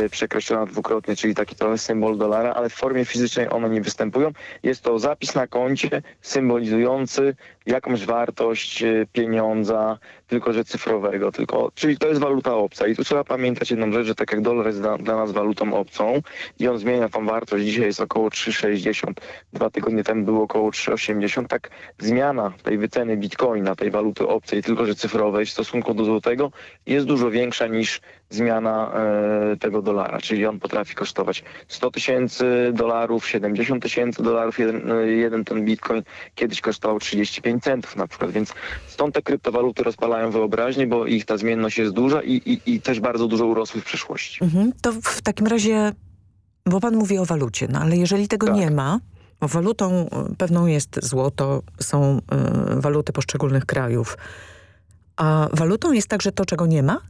yy, przekreślona dwukrotnie, czyli taki trochę symbol dolara, ale w formie fizycznej one nie występują. Jest to zapis na koncie symbolizujący jakąś wartość yy, pieniądza, tylko że cyfrowego, tylko, czyli to jest waluta obca. I tu trzeba pamiętać jedną rzecz, że tak jak dolar jest dla, dla nas walutą obcą i on zmienia tą wartość, dzisiaj jest około 3,60, dwa tygodnie temu było około 3,80, tak zmiana tej wyceny bitcoina, tej waluty obcej, tylko że cyfrowej w stosunku do złotego jest dużo większa niż zmiana e, tego dolara, czyli on potrafi kosztować 100 tysięcy dolarów, 70 tysięcy dolarów, jeden, e, jeden ten bitcoin kiedyś kosztował 35 centów na przykład, więc stąd te kryptowaluty rozpalają wyobraźnię, bo ich ta zmienność jest duża i, i, i też bardzo dużo urosły w przeszłości. Mhm, to w takim razie, bo pan mówi o walucie, no ale jeżeli tego tak. nie ma, bo walutą e, pewną jest złoto, są y, waluty poszczególnych krajów, a walutą jest także to, czego nie ma?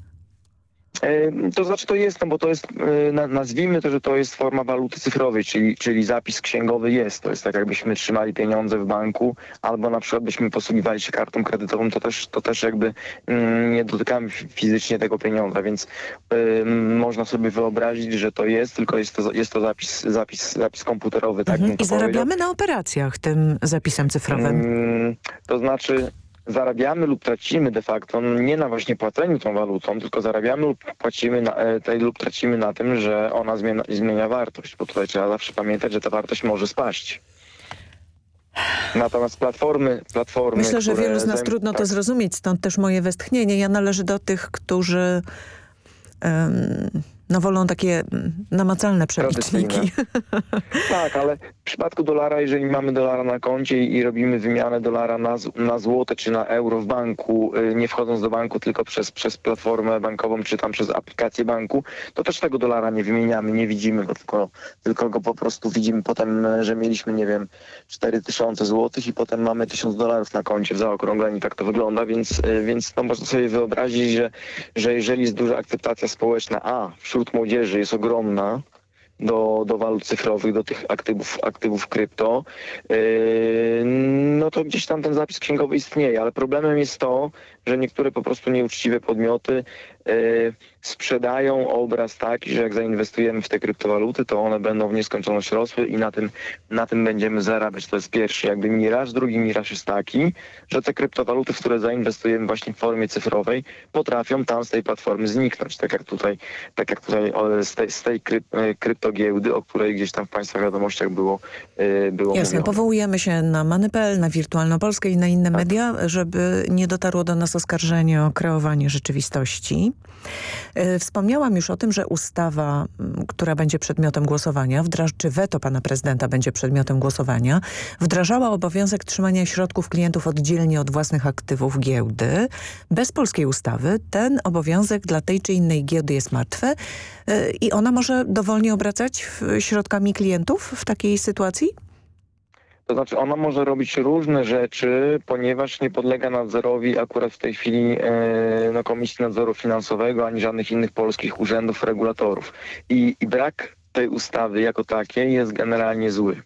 E, To znaczy to jest, no bo to jest, e, na- nazwijmy to, że to jest forma waluty cyfrowej, czyli, czyli zapis księgowy jest. To jest tak jakbyśmy trzymali pieniądze w banku albo na przykład byśmy posługiwali się kartą kredytową, to też, to też jakby mm, nie dotykamy fizycznie tego pieniądza, więc e, można sobie wyobrazić, że to jest, tylko jest to, jest to zapis, zapis, zapis komputerowy, tak Mhm. I powiedział. zarabiamy na operacjach tym zapisem cyfrowym. Mm, To znaczy zarabiamy lub tracimy de facto no nie na właśnie płaceniu tą walutą, tylko zarabiamy lub płacimy na, e, tej, lub tracimy na tym, że ona zmienia, zmienia wartość, bo tutaj trzeba zawsze pamiętać, że ta wartość może spaść. Natomiast platformy, platformy Myślę, że wielu z nas trudno to tak. zrozumieć, stąd też moje westchnienie. Ja należę do tych, którzy em, no, wolą takie mm, namacalne przeliczniki. Tak, ale w przypadku dolara, jeżeli mamy dolara na koncie i robimy wymianę dolara na, na złote czy na euro w banku, y, nie wchodząc do banku, tylko przez, przez platformę bankową czy tam przez aplikację banku, to też tego dolara nie wymieniamy, nie widzimy go, tylko, tylko go po prostu widzimy potem, y, że mieliśmy, nie wiem, 4000 złotych i potem mamy 1000 dolarów na koncie w zaokrągleniu, tak to wygląda, więc, y, więc no, można sobie wyobrazić, że, że jeżeli jest duża akceptacja społeczna, a wśród młodzieży jest ogromna, do, do walut cyfrowych, do tych aktywów, aktywów krypto, yy, no to gdzieś tam ten zapis księgowy istnieje, ale problemem jest to, że niektóre po prostu nieuczciwe podmioty yy, sprzedają obraz taki, że jak zainwestujemy w te kryptowaluty, to one będą w nieskończoność rosły i na tym, na tym będziemy zarabiać. To jest pierwszy jakby miraż. Drugi miraż jest taki, że te kryptowaluty, w które zainwestujemy właśnie w formie cyfrowej, potrafią tam z tej platformy zniknąć. Tak jak tutaj, tak jak tutaj z tej, z tej kryp, e, kryptogiełdy, o której gdzieś tam w Państwa wiadomościach było, e, było Jasne, mówione. powołujemy się na Many.pl, na Wirtualną Polskę i na inne Tak. media, żeby nie dotarło do nas oskarżenie o kreowanie rzeczywistości. E, Wspomniałam już o tym, że ustawa, która będzie przedmiotem głosowania, czy weto pana prezydenta będzie przedmiotem głosowania, wdrażała obowiązek trzymania środków klientów oddzielnie od własnych aktywów giełdy. Bez polskiej ustawy ten obowiązek dla tej czy innej giełdy jest martwy e, i ona może dowolnie obracać środkami klientów w takiej sytuacji? To znaczy ona może robić różne rzeczy, ponieważ nie podlega nadzorowi akurat w tej chwili e, no, Komisji Nadzoru Finansowego ani żadnych innych polskich urzędów, regulatorów. I, I brak tej ustawy jako takiej jest generalnie zły.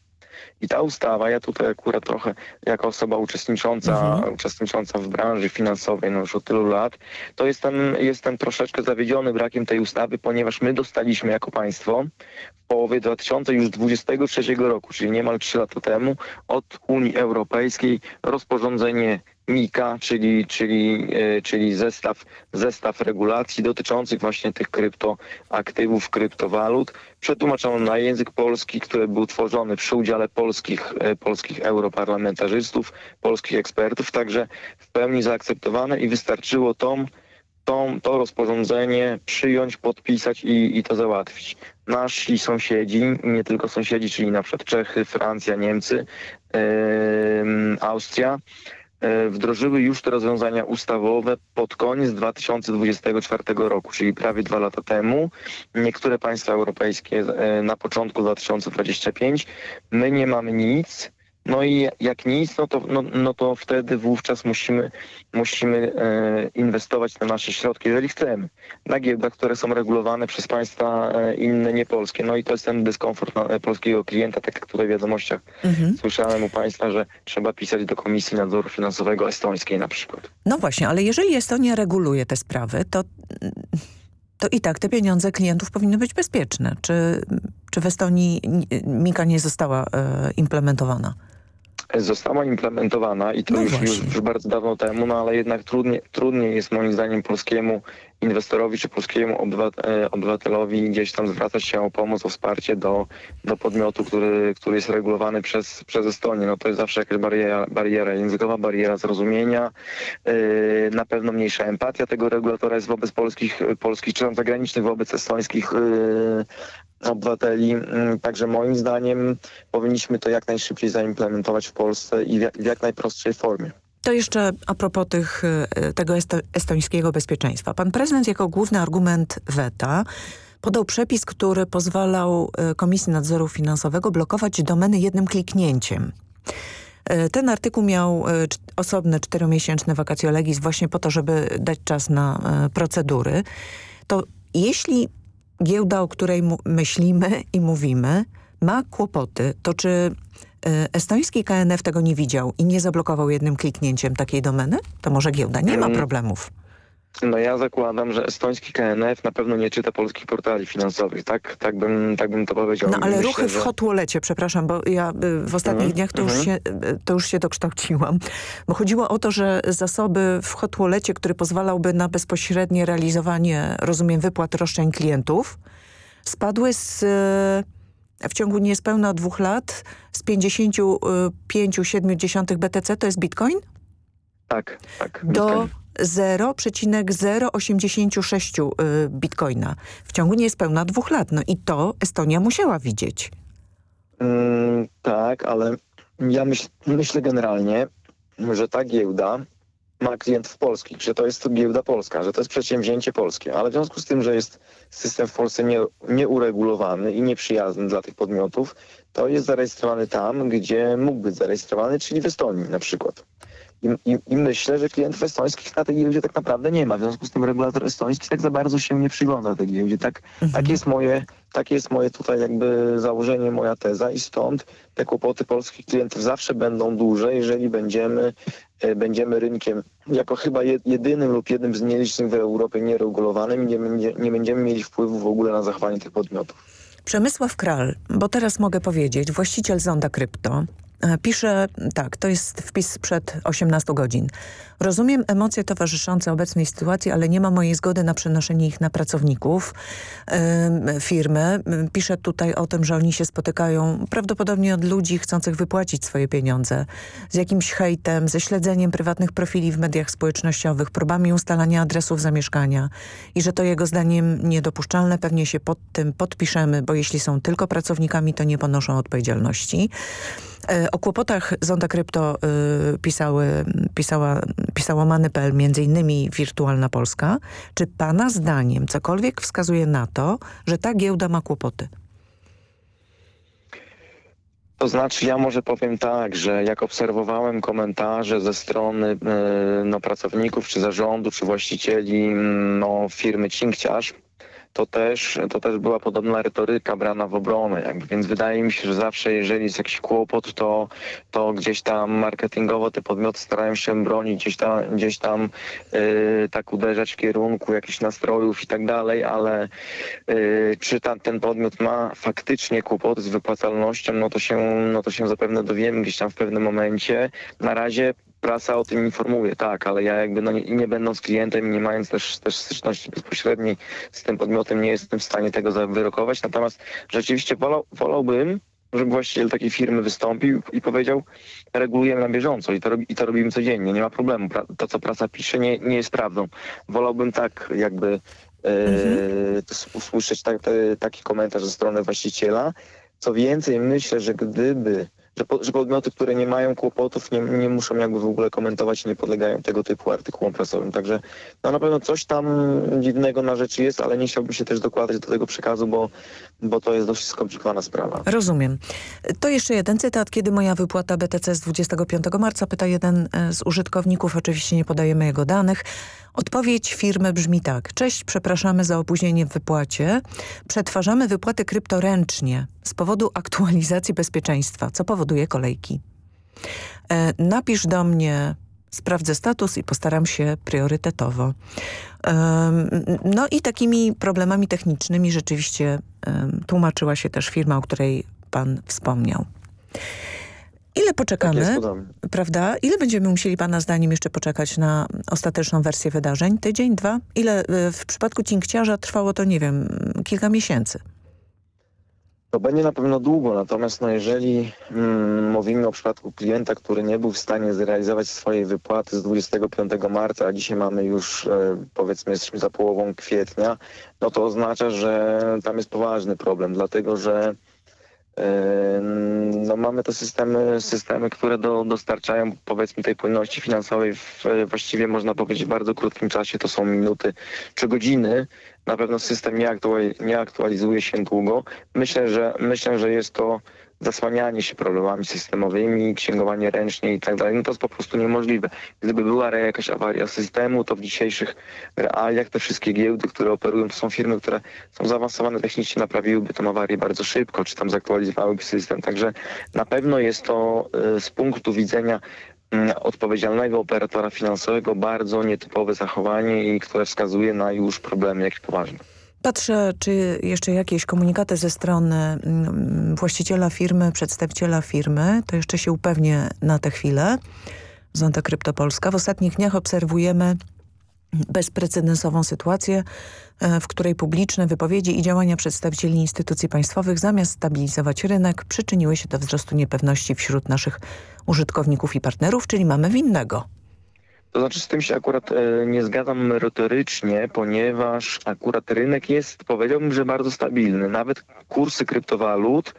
I ta ustawa, ja tutaj akurat trochę jako osoba uczestnicząca, uczestnicząca w branży finansowej no już od tylu lat, to jestem, jestem troszeczkę zawiedziony brakiem tej ustawy, ponieważ my dostaliśmy jako państwo w połowie 2023 roku, czyli niemal 3 lata temu, od Unii Europejskiej rozporządzenie MIKA, czyli, czyli, e, czyli zestaw, zestaw regulacji dotyczących właśnie tych kryptoaktywów, kryptowalut, przetłumaczono na język polski, który był tworzony przy udziale polskich, e, polskich europarlamentarzystów, polskich ekspertów, także w pełni zaakceptowane i wystarczyło tą tą, to rozporządzenie przyjąć, podpisać i, i to załatwić. Nasi sąsiedzi, nie tylko sąsiedzi, czyli na przykład Czechy, Francja, Niemcy, em, Austria, wdrożyły już te rozwiązania ustawowe pod koniec 2024 roku, czyli prawie dwa lata temu. Niektóre państwa europejskie e, na początku 2025. My nie mamy nic. No i jak nic, no to, no, no to wtedy wówczas musimy, musimy e, inwestować te nasze środki, jeżeli chcemy, na giełdach, które są regulowane przez państwa e, inne, nie polskie. No i to jest ten dyskomfort na, e, polskiego klienta, tak jak tutaj w wiadomościach Mhm. słyszałem u państwa, że trzeba pisać do Komisji Nadzoru Finansowego Estońskiej na przykład. No właśnie, ale jeżeli Estonia reguluje te sprawy, to, to i tak te pieniądze klientów powinny być bezpieczne. Czy, czy w Estonii Mika nie została e, implementowana? Została implementowana i to No już, już, bardzo dawno temu, no ale jednak trudniej, trudniej jest moim zdaniem polskiemu inwestorowi czy polskiemu e, obywatelowi gdzieś tam zwracać się o pomoc, o wsparcie do, do podmiotu, który, który jest regulowany przez, przez Estonię. No to jest zawsze jakaś bariera, bariera językowa, bariera zrozumienia, e, na pewno mniejsza empatia tego regulatora jest wobec polskich, polskich czy tam zagranicznych, wobec estońskich e, obywateli. Mm, Także moim zdaniem powinniśmy to jak najszybciej zaimplementować w Polsce i w jak, najprostszej formie. To jeszcze a propos tych, e, tego esto, estońskiego bezpieczeństwa. Pan prezydent jako główny argument weta podał przepis, który pozwalał e, Komisji Nadzoru Finansowego blokować domeny jednym kliknięciem. Ten artykuł miał osobne czteromiesięczne vacatio legis właśnie po to, żeby dać czas na procedury. To jeśli giełda, o której myślimy i mówimy, ma kłopoty, to czy y, estoński KNF tego nie widział i nie zablokował jednym kliknięciem takiej domeny? To może giełda nie ma Mm. problemów. No ja zakładam, że estoński KNF na pewno nie czyta polskich portali finansowych, tak? Tak bym, tak bym to powiedział. No ale Myślę, ruchy w że- hotłolecie, przepraszam, bo ja y, w ostatnich Mhm, dniach to już, mhm. się, y, to już się dokształciłam. Bo chodziło o to, że zasoby w hotłolecie, który pozwalałby na bezpośrednie realizowanie, rozumiem, wypłat roszczeń klientów, spadły z, y, w ciągu niespełna dwóch lat z 55,7 BTC, to jest bitcoin, Tak, tak. do 0,086 y, bitcoina w ciągu niespełna dwóch lat. No i to Estonia musiała widzieć. Mm, tak, ale ja myśl, myślę generalnie, że ta giełda ma klientów polskich, że to jest giełda polska, że to jest przedsięwzięcie polskie, ale w związku z tym, że jest system w Polsce nie, nieuregulowany i nieprzyjazny dla tych podmiotów, to jest zarejestrowany tam, gdzie mógł być zarejestrowany, czyli w Estonii na przykład. I, i, I myślę, że klientów estońskich na tej giełdzie tak naprawdę nie ma. W związku z tym regulator estoński tak za bardzo się nie przygląda tej giełdzie. Tak, tak jest moje, takie jest moje tutaj jakby założenie, moja teza i stąd te kłopoty polskich klientów zawsze będą duże, jeżeli będziemy, e, będziemy rynkiem jako chyba je- jedynym lub jednym z nielicznych w Europie nieregulowanym i nie, będzie, nie będziemy mieli wpływu w ogóle na zachowanie tych podmiotów. Przemysław Kral, bo teraz mogę powiedzieć, właściciel Zonda Krypto, pisze tak, to jest wpis sprzed 18 godzin. Rozumiem emocje towarzyszące obecnej sytuacji, ale nie ma mojej zgody na przenoszenie ich na pracowników em, firmy. Pisze tutaj o tym, że oni się spotykają prawdopodobnie od ludzi chcących wypłacić swoje pieniądze z jakimś hejtem, ze śledzeniem prywatnych profili w mediach społecznościowych, próbami ustalania adresów zamieszkania i że to jego zdaniem niedopuszczalne. Pewnie się pod tym podpiszemy, bo jeśli są tylko pracownikami, to nie ponoszą odpowiedzialności. E, O kłopotach Zonda Krypto y, pisały, pisała, pisała Many.pl, między innymi Wirtualna Polska. Czy pana zdaniem cokolwiek wskazuje na to, że ta giełda ma kłopoty? To znaczy, ja może powiem tak, że jak obserwowałem komentarze ze strony e, no, pracowników, czy zarządu, czy właścicieli mm, no, firmy Cinkciarz, to też, to też była podobna retoryka brana w obronę. Jakby. Więc wydaje mi się, że zawsze jeżeli jest jakiś kłopot, to, to gdzieś tam marketingowo te podmioty starają się bronić, gdzieś tam, gdzieś tam e, tak uderzać w kierunku jakichś nastrojów i tak dalej, ale e, czy tam ten podmiot ma faktycznie kłopoty z wypłacalnością, no to się, no to się zapewne dowiemy gdzieś tam w pewnym momencie. Na razie prasa o tym informuje, tak, ale ja jakby no nie, nie będąc klientem i nie mając też, też styczności bezpośredniej z tym podmiotem, nie jestem w stanie tego zawyrokować. Natomiast rzeczywiście wolał, wolałbym, żeby właściciel takiej firmy wystąpił i powiedział, regulujemy na bieżąco i to, i to robimy codziennie, nie ma problemu. Pra, to, co prasa pisze, nie, nie jest prawdą. Wolałbym tak jakby e, s- usłyszeć tak, te, taki komentarz ze strony właściciela. Co więcej, myślę, że gdyby że, po, że podmioty, które nie mają kłopotów, nie, nie muszą jakby w ogóle komentować i nie podlegają tego typu artykułom prasowym. Także no na pewno coś tam dziwnego na rzeczy jest, ale nie chciałbym się też dokładać do tego przekazu, bo, bo to jest dość skomplikowana sprawa. Rozumiem. To jeszcze jeden cytat. Kiedy moja wypłata BTC z 25 marca? Pyta jeden e, z użytkowników. Oczywiście nie podajemy jego danych. Odpowiedź firmy brzmi tak. Cześć, przepraszamy za opóźnienie w wypłacie. Przetwarzamy wypłaty kryptoręcznie z powodu aktualizacji bezpieczeństwa, co powoduje kolejki. E, napisz do mnie, sprawdzę status i postaram się priorytetowo. Em, No i takimi problemami technicznymi rzeczywiście em, tłumaczyła się też firma, o której pan wspomniał. Ile Tak poczekamy, jest, podobnie. prawda? Ile będziemy musieli pana zdaniem jeszcze poczekać na ostateczną wersję wydarzeń? Tydzień, dwa? Ile y, w przypadku cinkciarza trwało to, nie wiem, kilka miesięcy? To będzie na pewno długo, natomiast no jeżeli mm, mówimy o przypadku klienta, który nie był w stanie zrealizować swojej wypłaty z 25 marca, a dzisiaj mamy już e, powiedzmy jesteśmy za połową kwietnia, no to oznacza, że tam jest poważny problem, dlatego że e, no mamy te systemy, systemy które do, dostarczają powiedzmy tej płynności finansowej w e, właściwie można powiedzieć w bardzo krótkim czasie, to są minuty czy godziny. Na pewno system nie, aktuali- nie aktualizuje się długo. Myślę, że myślę, że jest to zasłanianie się problemami systemowymi, księgowanie ręcznie i tak dalej, no to jest po prostu niemożliwe. Gdyby była jakaś awaria systemu, to w dzisiejszych realiach te wszystkie giełdy, które operują, to są firmy, które są zaawansowane technicznie, naprawiłyby tę awarię bardzo szybko, czy tam zaktualizowałyby system. Także na pewno jest to y, z punktu widzenia odpowiedzialnego operatora finansowego bardzo nietypowe zachowanie i które wskazuje na już problemy jakieś poważne. Patrzę, czy jeszcze jakieś komunikaty ze strony mm, właściciela firmy, przedstawiciela firmy. To jeszcze się upewnię na tę chwilę. Zonda Kryptopolska. W ostatnich dniach obserwujemy bezprecedensową sytuację, e, w której publiczne wypowiedzi i działania przedstawicieli instytucji państwowych zamiast stabilizować rynek przyczyniły się do wzrostu niepewności wśród naszych użytkowników i partnerów, czyli mamy winnego. To znaczy z tym się akurat e, nie zgadzam merytorycznie, ponieważ akurat rynek jest, powiedziałbym, że bardzo stabilny. Nawet kursy kryptowalut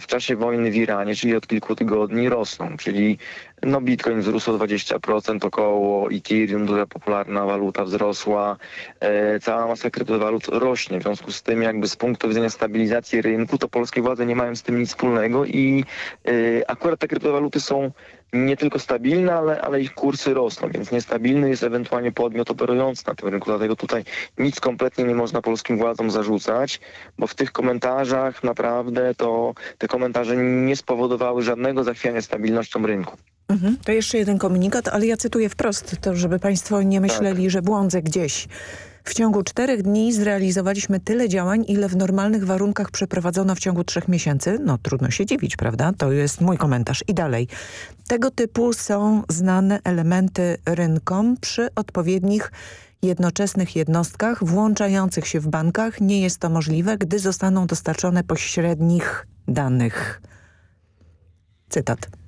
w czasie wojny w Iranie, czyli od kilku tygodni rosną, czyli no Bitcoin wzrósł o 20% około, Ethereum, duża popularna waluta wzrosła, e, cała masa kryptowalut rośnie. W związku z tym jakby z punktu widzenia stabilizacji rynku, to polskie władze nie mają z tym nic wspólnego i e, akurat te kryptowaluty są nie tylko stabilne, ale, ale ich kursy rosną, więc niestabilny jest ewentualnie podmiot operujący na tym rynku. Dlatego tutaj nic kompletnie nie można polskim władzom zarzucać, bo w tych komentarzach naprawdę to te komentarze nie spowodowały żadnego zachwiania stabilnością rynku. Mhm. To jeszcze jeden komunikat, ale ja cytuję wprost, to żeby państwo nie myśleli, tak. że błądzę gdzieś. W ciągu czterech dni zrealizowaliśmy tyle działań, ile w normalnych warunkach przeprowadzono w ciągu trzech miesięcy. No trudno się dziwić, prawda? To jest mój komentarz. I dalej. Tego typu są znane elementy rynkom przy odpowiednich jednoczesnych jednostkach włączających się w bankach. Nie jest to możliwe, gdy zostaną dostarczone pośrednich danych. Cytat.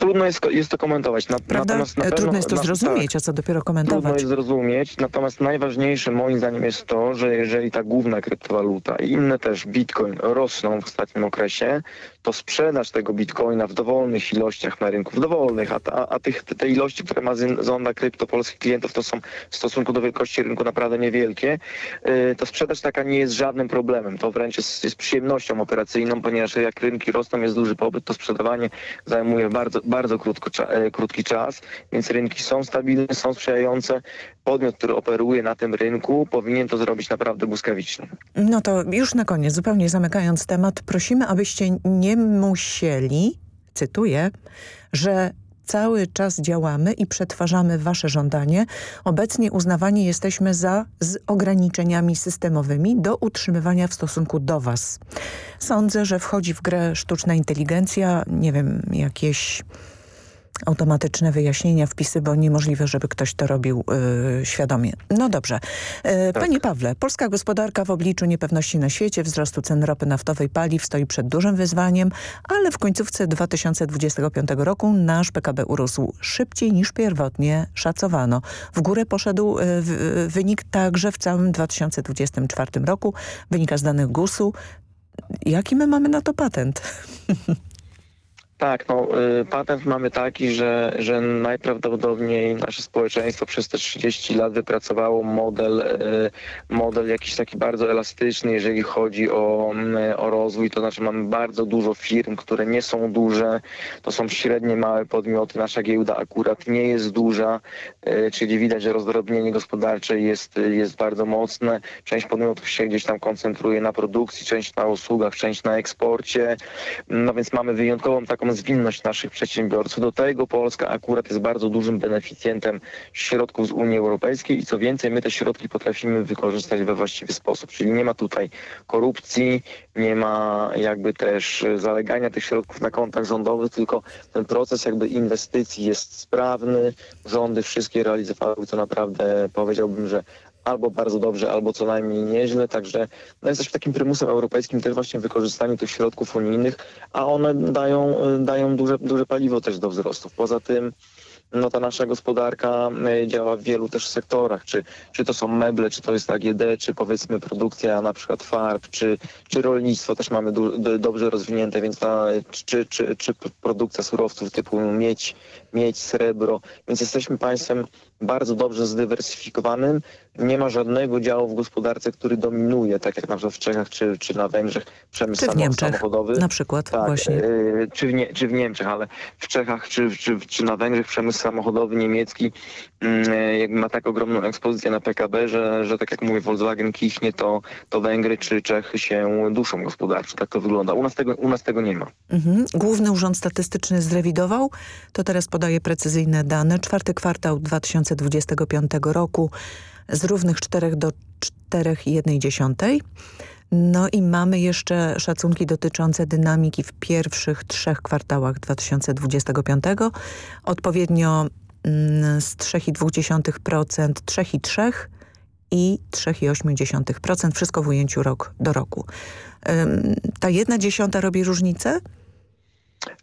Trudno jest, jest to komentować. Na, Natomiast na pewno, Trudno jest to na, zrozumieć, tak, a co dopiero komentować. Trudno jest zrozumieć, natomiast najważniejsze moim zdaniem jest to, że jeżeli ta główna kryptowaluta i inne też bitcoin rosną w ostatnim okresie, to sprzedaż tego bitcoina w dowolnych ilościach na rynku, w dowolnych, a, a, tych, te ilości, które ma zonda krypto polskich klientów, to są w stosunku do wielkości rynku naprawdę niewielkie, yy, to sprzedaż taka nie jest żadnym problemem. To wręcz jest, jest przyjemnością operacyjną, ponieważ jak rynki rosną, jest duży pobyt, to sprzedawanie zajmuje bardzo, bardzo krótko, e, krótki czas, więc rynki są stabilne, są sprzyjające. Podmiot, który operuje na tym rynku powinien to zrobić naprawdę błyskawicznie. No to już na koniec, zupełnie zamykając temat, prosimy, abyście nie musieli, cytuję, że cały czas działamy i przetwarzamy wasze żądanie. Obecnie uznawani jesteśmy za z ograniczeniami systemowymi do utrzymywania w stosunku do was. Sądzę, że wchodzi w grę sztuczna inteligencja, nie wiem, jakieś automatyczne wyjaśnienia, wpisy, bo niemożliwe, żeby ktoś to robił yy, świadomie. No dobrze. Yy, tak. Panie Pawle, polska gospodarka w obliczu niepewności na świecie, wzrostu cen ropy naftowej paliw stoi przed dużym wyzwaniem, ale w końcówce 2025 roku nasz PKB urósł szybciej niż pierwotnie szacowano. W górę poszedł yy, wynik także w całym 2024 roku. Wynika z danych GUS-u. Jaki my mamy na to patent? Tak, no, y, patent mamy taki, że, że najprawdopodobniej nasze społeczeństwo przez te 30 lat wypracowało model, y, model jakiś taki bardzo elastyczny, jeżeli chodzi o, mm, o rozwój. To znaczy mamy bardzo dużo firm, które nie są duże, to są średnie, małe podmioty. Nasza giełda akurat nie jest duża, y, czyli widać, że rozdrobnienie gospodarcze jest, jest bardzo mocne. Część podmiotów się gdzieś tam koncentruje na produkcji, część na usługach, część na eksporcie. No więc mamy wyjątkową taką zwinność naszych przedsiębiorców. Do tego Polska akurat jest bardzo dużym beneficjentem środków z Unii Europejskiej i co więcej, my te środki potrafimy wykorzystać we właściwy sposób, czyli nie ma tutaj korupcji, nie ma jakby też zalegania tych środków na kontach rządowych, tylko ten proces jakby inwestycji jest sprawny, rządy wszystkie realizowały to naprawdę powiedziałbym, że albo bardzo dobrze, albo co najmniej nieźle, także no jesteśmy takim prymusem europejskim też właśnie w wykorzystaniu tych środków unijnych, a one dają, dają duże, duże paliwo też do wzrostów. Poza tym no ta nasza gospodarka e, działa w wielu też sektorach, czy, czy to są meble, czy to jest AGD, czy powiedzmy produkcja na przykład farb, czy, czy rolnictwo też mamy do, dobrze rozwinięte, więc ta, czy, czy, czy produkcja surowców typu miedź, miedź, srebro, więc jesteśmy państwem bardzo dobrze zdywersyfikowanym. Nie ma żadnego działu w gospodarce, który dominuje, tak jak na przykład w Czechach czy, czy na Węgrzech przemysł Czy w Niemczech samochodowy. na przykład tak, właśnie. y, czy, w nie, czy w Niemczech, ale w Czechach czy, czy, czy na Węgrzech przemysł samochodowy niemiecki y, jakby ma tak ogromną ekspozycję na PKB, że, że tak jak mówię, Volkswagen kichnie, to, to Węgry czy Czechy się duszą gospodarczo. Tak to wygląda. U nas tego, u nas tego nie ma. Mhm. Główny Urząd Statystyczny zrewidował, to teraz podaje precyzyjne dane. Czwarty kwartał 2025 roku z równych 4 do 4,1. No i mamy jeszcze szacunki dotyczące dynamiki w pierwszych trzech kwartałach 2025. Odpowiednio mm, z 3,2%, 3,3% i 3,8%. Wszystko w ujęciu rok do roku. Ta jedna dziesiąta robi różnicę?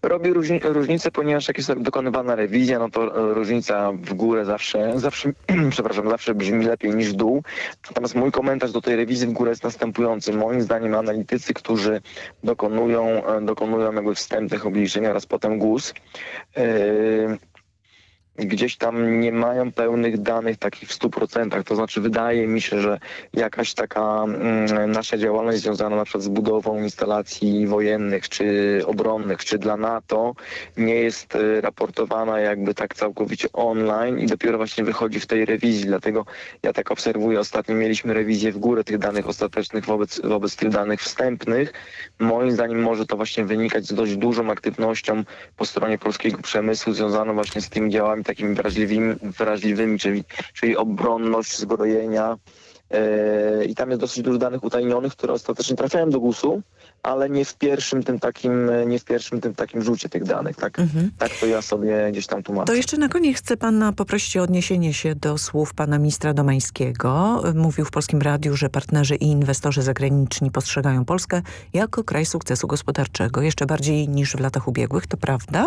Robi różni różnicę, ponieważ jak jest dokonywana rewizja, no to e, różnica w górę zawsze, zawsze, przepraszam, zawsze brzmi lepiej niż w dół. Natomiast mój komentarz do tej rewizji w górę jest następujący. Moim zdaniem analitycy, którzy dokonują, e, dokonują jakby wstępnych obliczeń oraz potem GUS, yy, gdzieś tam nie mają pełnych danych takich w 100%. To znaczy wydaje mi się, że jakaś taka mm, nasza działalność związana na przykład z budową instalacji wojennych czy obronnych, czy dla NATO nie jest y, raportowana jakby tak całkowicie online i dopiero właśnie wychodzi w tej rewizji. Dlatego ja tak obserwuję. Ostatnio mieliśmy rewizję w górę tych danych ostatecznych wobec, wobec tych danych wstępnych. Moim zdaniem może to właśnie wynikać z dość dużą aktywnością po stronie polskiego przemysłu związaną właśnie z tymi działami takimi wrażliwymi, wrażliwymi czyli, czyli obronność, zbrojenia. Yy, I tam jest dosyć dużo danych utajnionych, które ostatecznie trafiają do GUS-u, ale nie w pierwszym tym takim, nie w pierwszym tym takim rzucie tych danych. Tak, Mhm. tak to ja sobie gdzieś tam tłumaczę. To jeszcze na koniec chcę pana poprosić o odniesienie się do słów pana ministra Domańskiego. Mówił w Polskim Radiu, że partnerzy i inwestorzy zagraniczni postrzegają Polskę jako kraj sukcesu gospodarczego, jeszcze bardziej niż w latach ubiegłych. To prawda?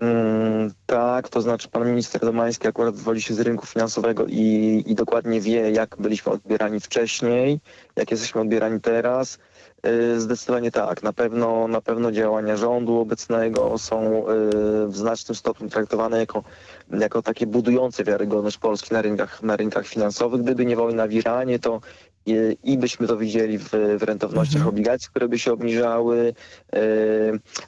Mm, tak, to znaczy pan minister Domański akurat wywodzi się z rynku finansowego i, i dokładnie wie, jak byliśmy odbierani wcześniej, jak jesteśmy odbierani teraz. Yy, Zdecydowanie tak. Na pewno, na pewno działania rządu obecnego są yy, w znacznym stopniu traktowane jako, jako takie budujące wiarygodność Polski na rynkach, na rynkach finansowych. Gdyby nie wojna w Iranie, to i, i byśmy to widzieli w, w rentownościach obligacji, które by się obniżały,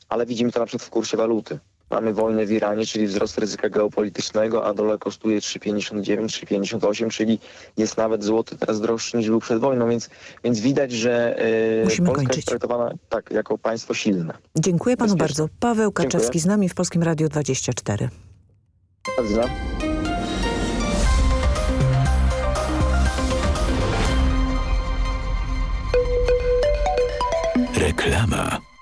ale widzimy to na przykład w kursie waluty. Mamy wojnę w Iranie, czyli wzrost ryzyka geopolitycznego, a dolar kosztuje 3,59, 3,58, czyli jest nawet złoty teraz droższy niż był przed wojną, więc, więc widać, że yy, Musimy Polska kończyć. jest traktowana tak, jako państwo silne. Dziękuję panu Bezpieczne. bardzo. Paweł Kaczewski Dziękuję. z nami w Polskim Radiu 24. Bardzo. Reklama.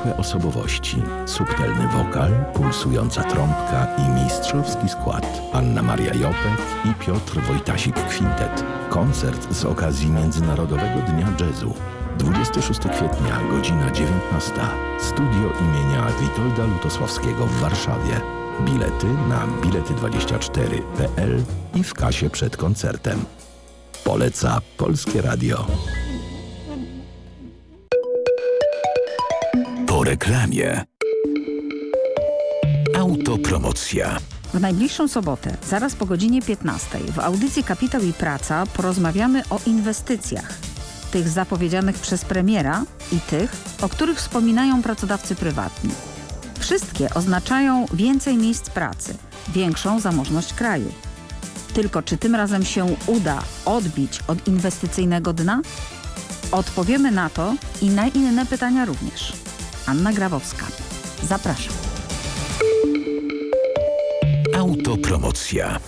Niezwykłe osobowości. Subtelny wokal, pulsująca trąbka i mistrzowski skład. Anna Maria Jopek i Piotr Wojtasik Kwintet. Koncert z okazji Międzynarodowego Dnia Jazzu. 26 kwietnia, godzina 19. Studio imienia Witolda Lutosławskiego w Warszawie. Bilety na bilety24.pl i w kasie przed koncertem. Poleca Polskie Radio. Reklamie. Autopromocja. W najbliższą sobotę, zaraz po godzinie 15 w audycji Kapitał i Praca porozmawiamy o inwestycjach. Tych zapowiedzianych przez premiera i tych, o których wspominają pracodawcy prywatni. Wszystkie oznaczają więcej miejsc pracy, większą zamożność kraju. Tylko czy tym razem się uda odbić od inwestycyjnego dna? Odpowiemy na to i na inne pytania również. Anna Grabowska. Zapraszam. Autopromocja.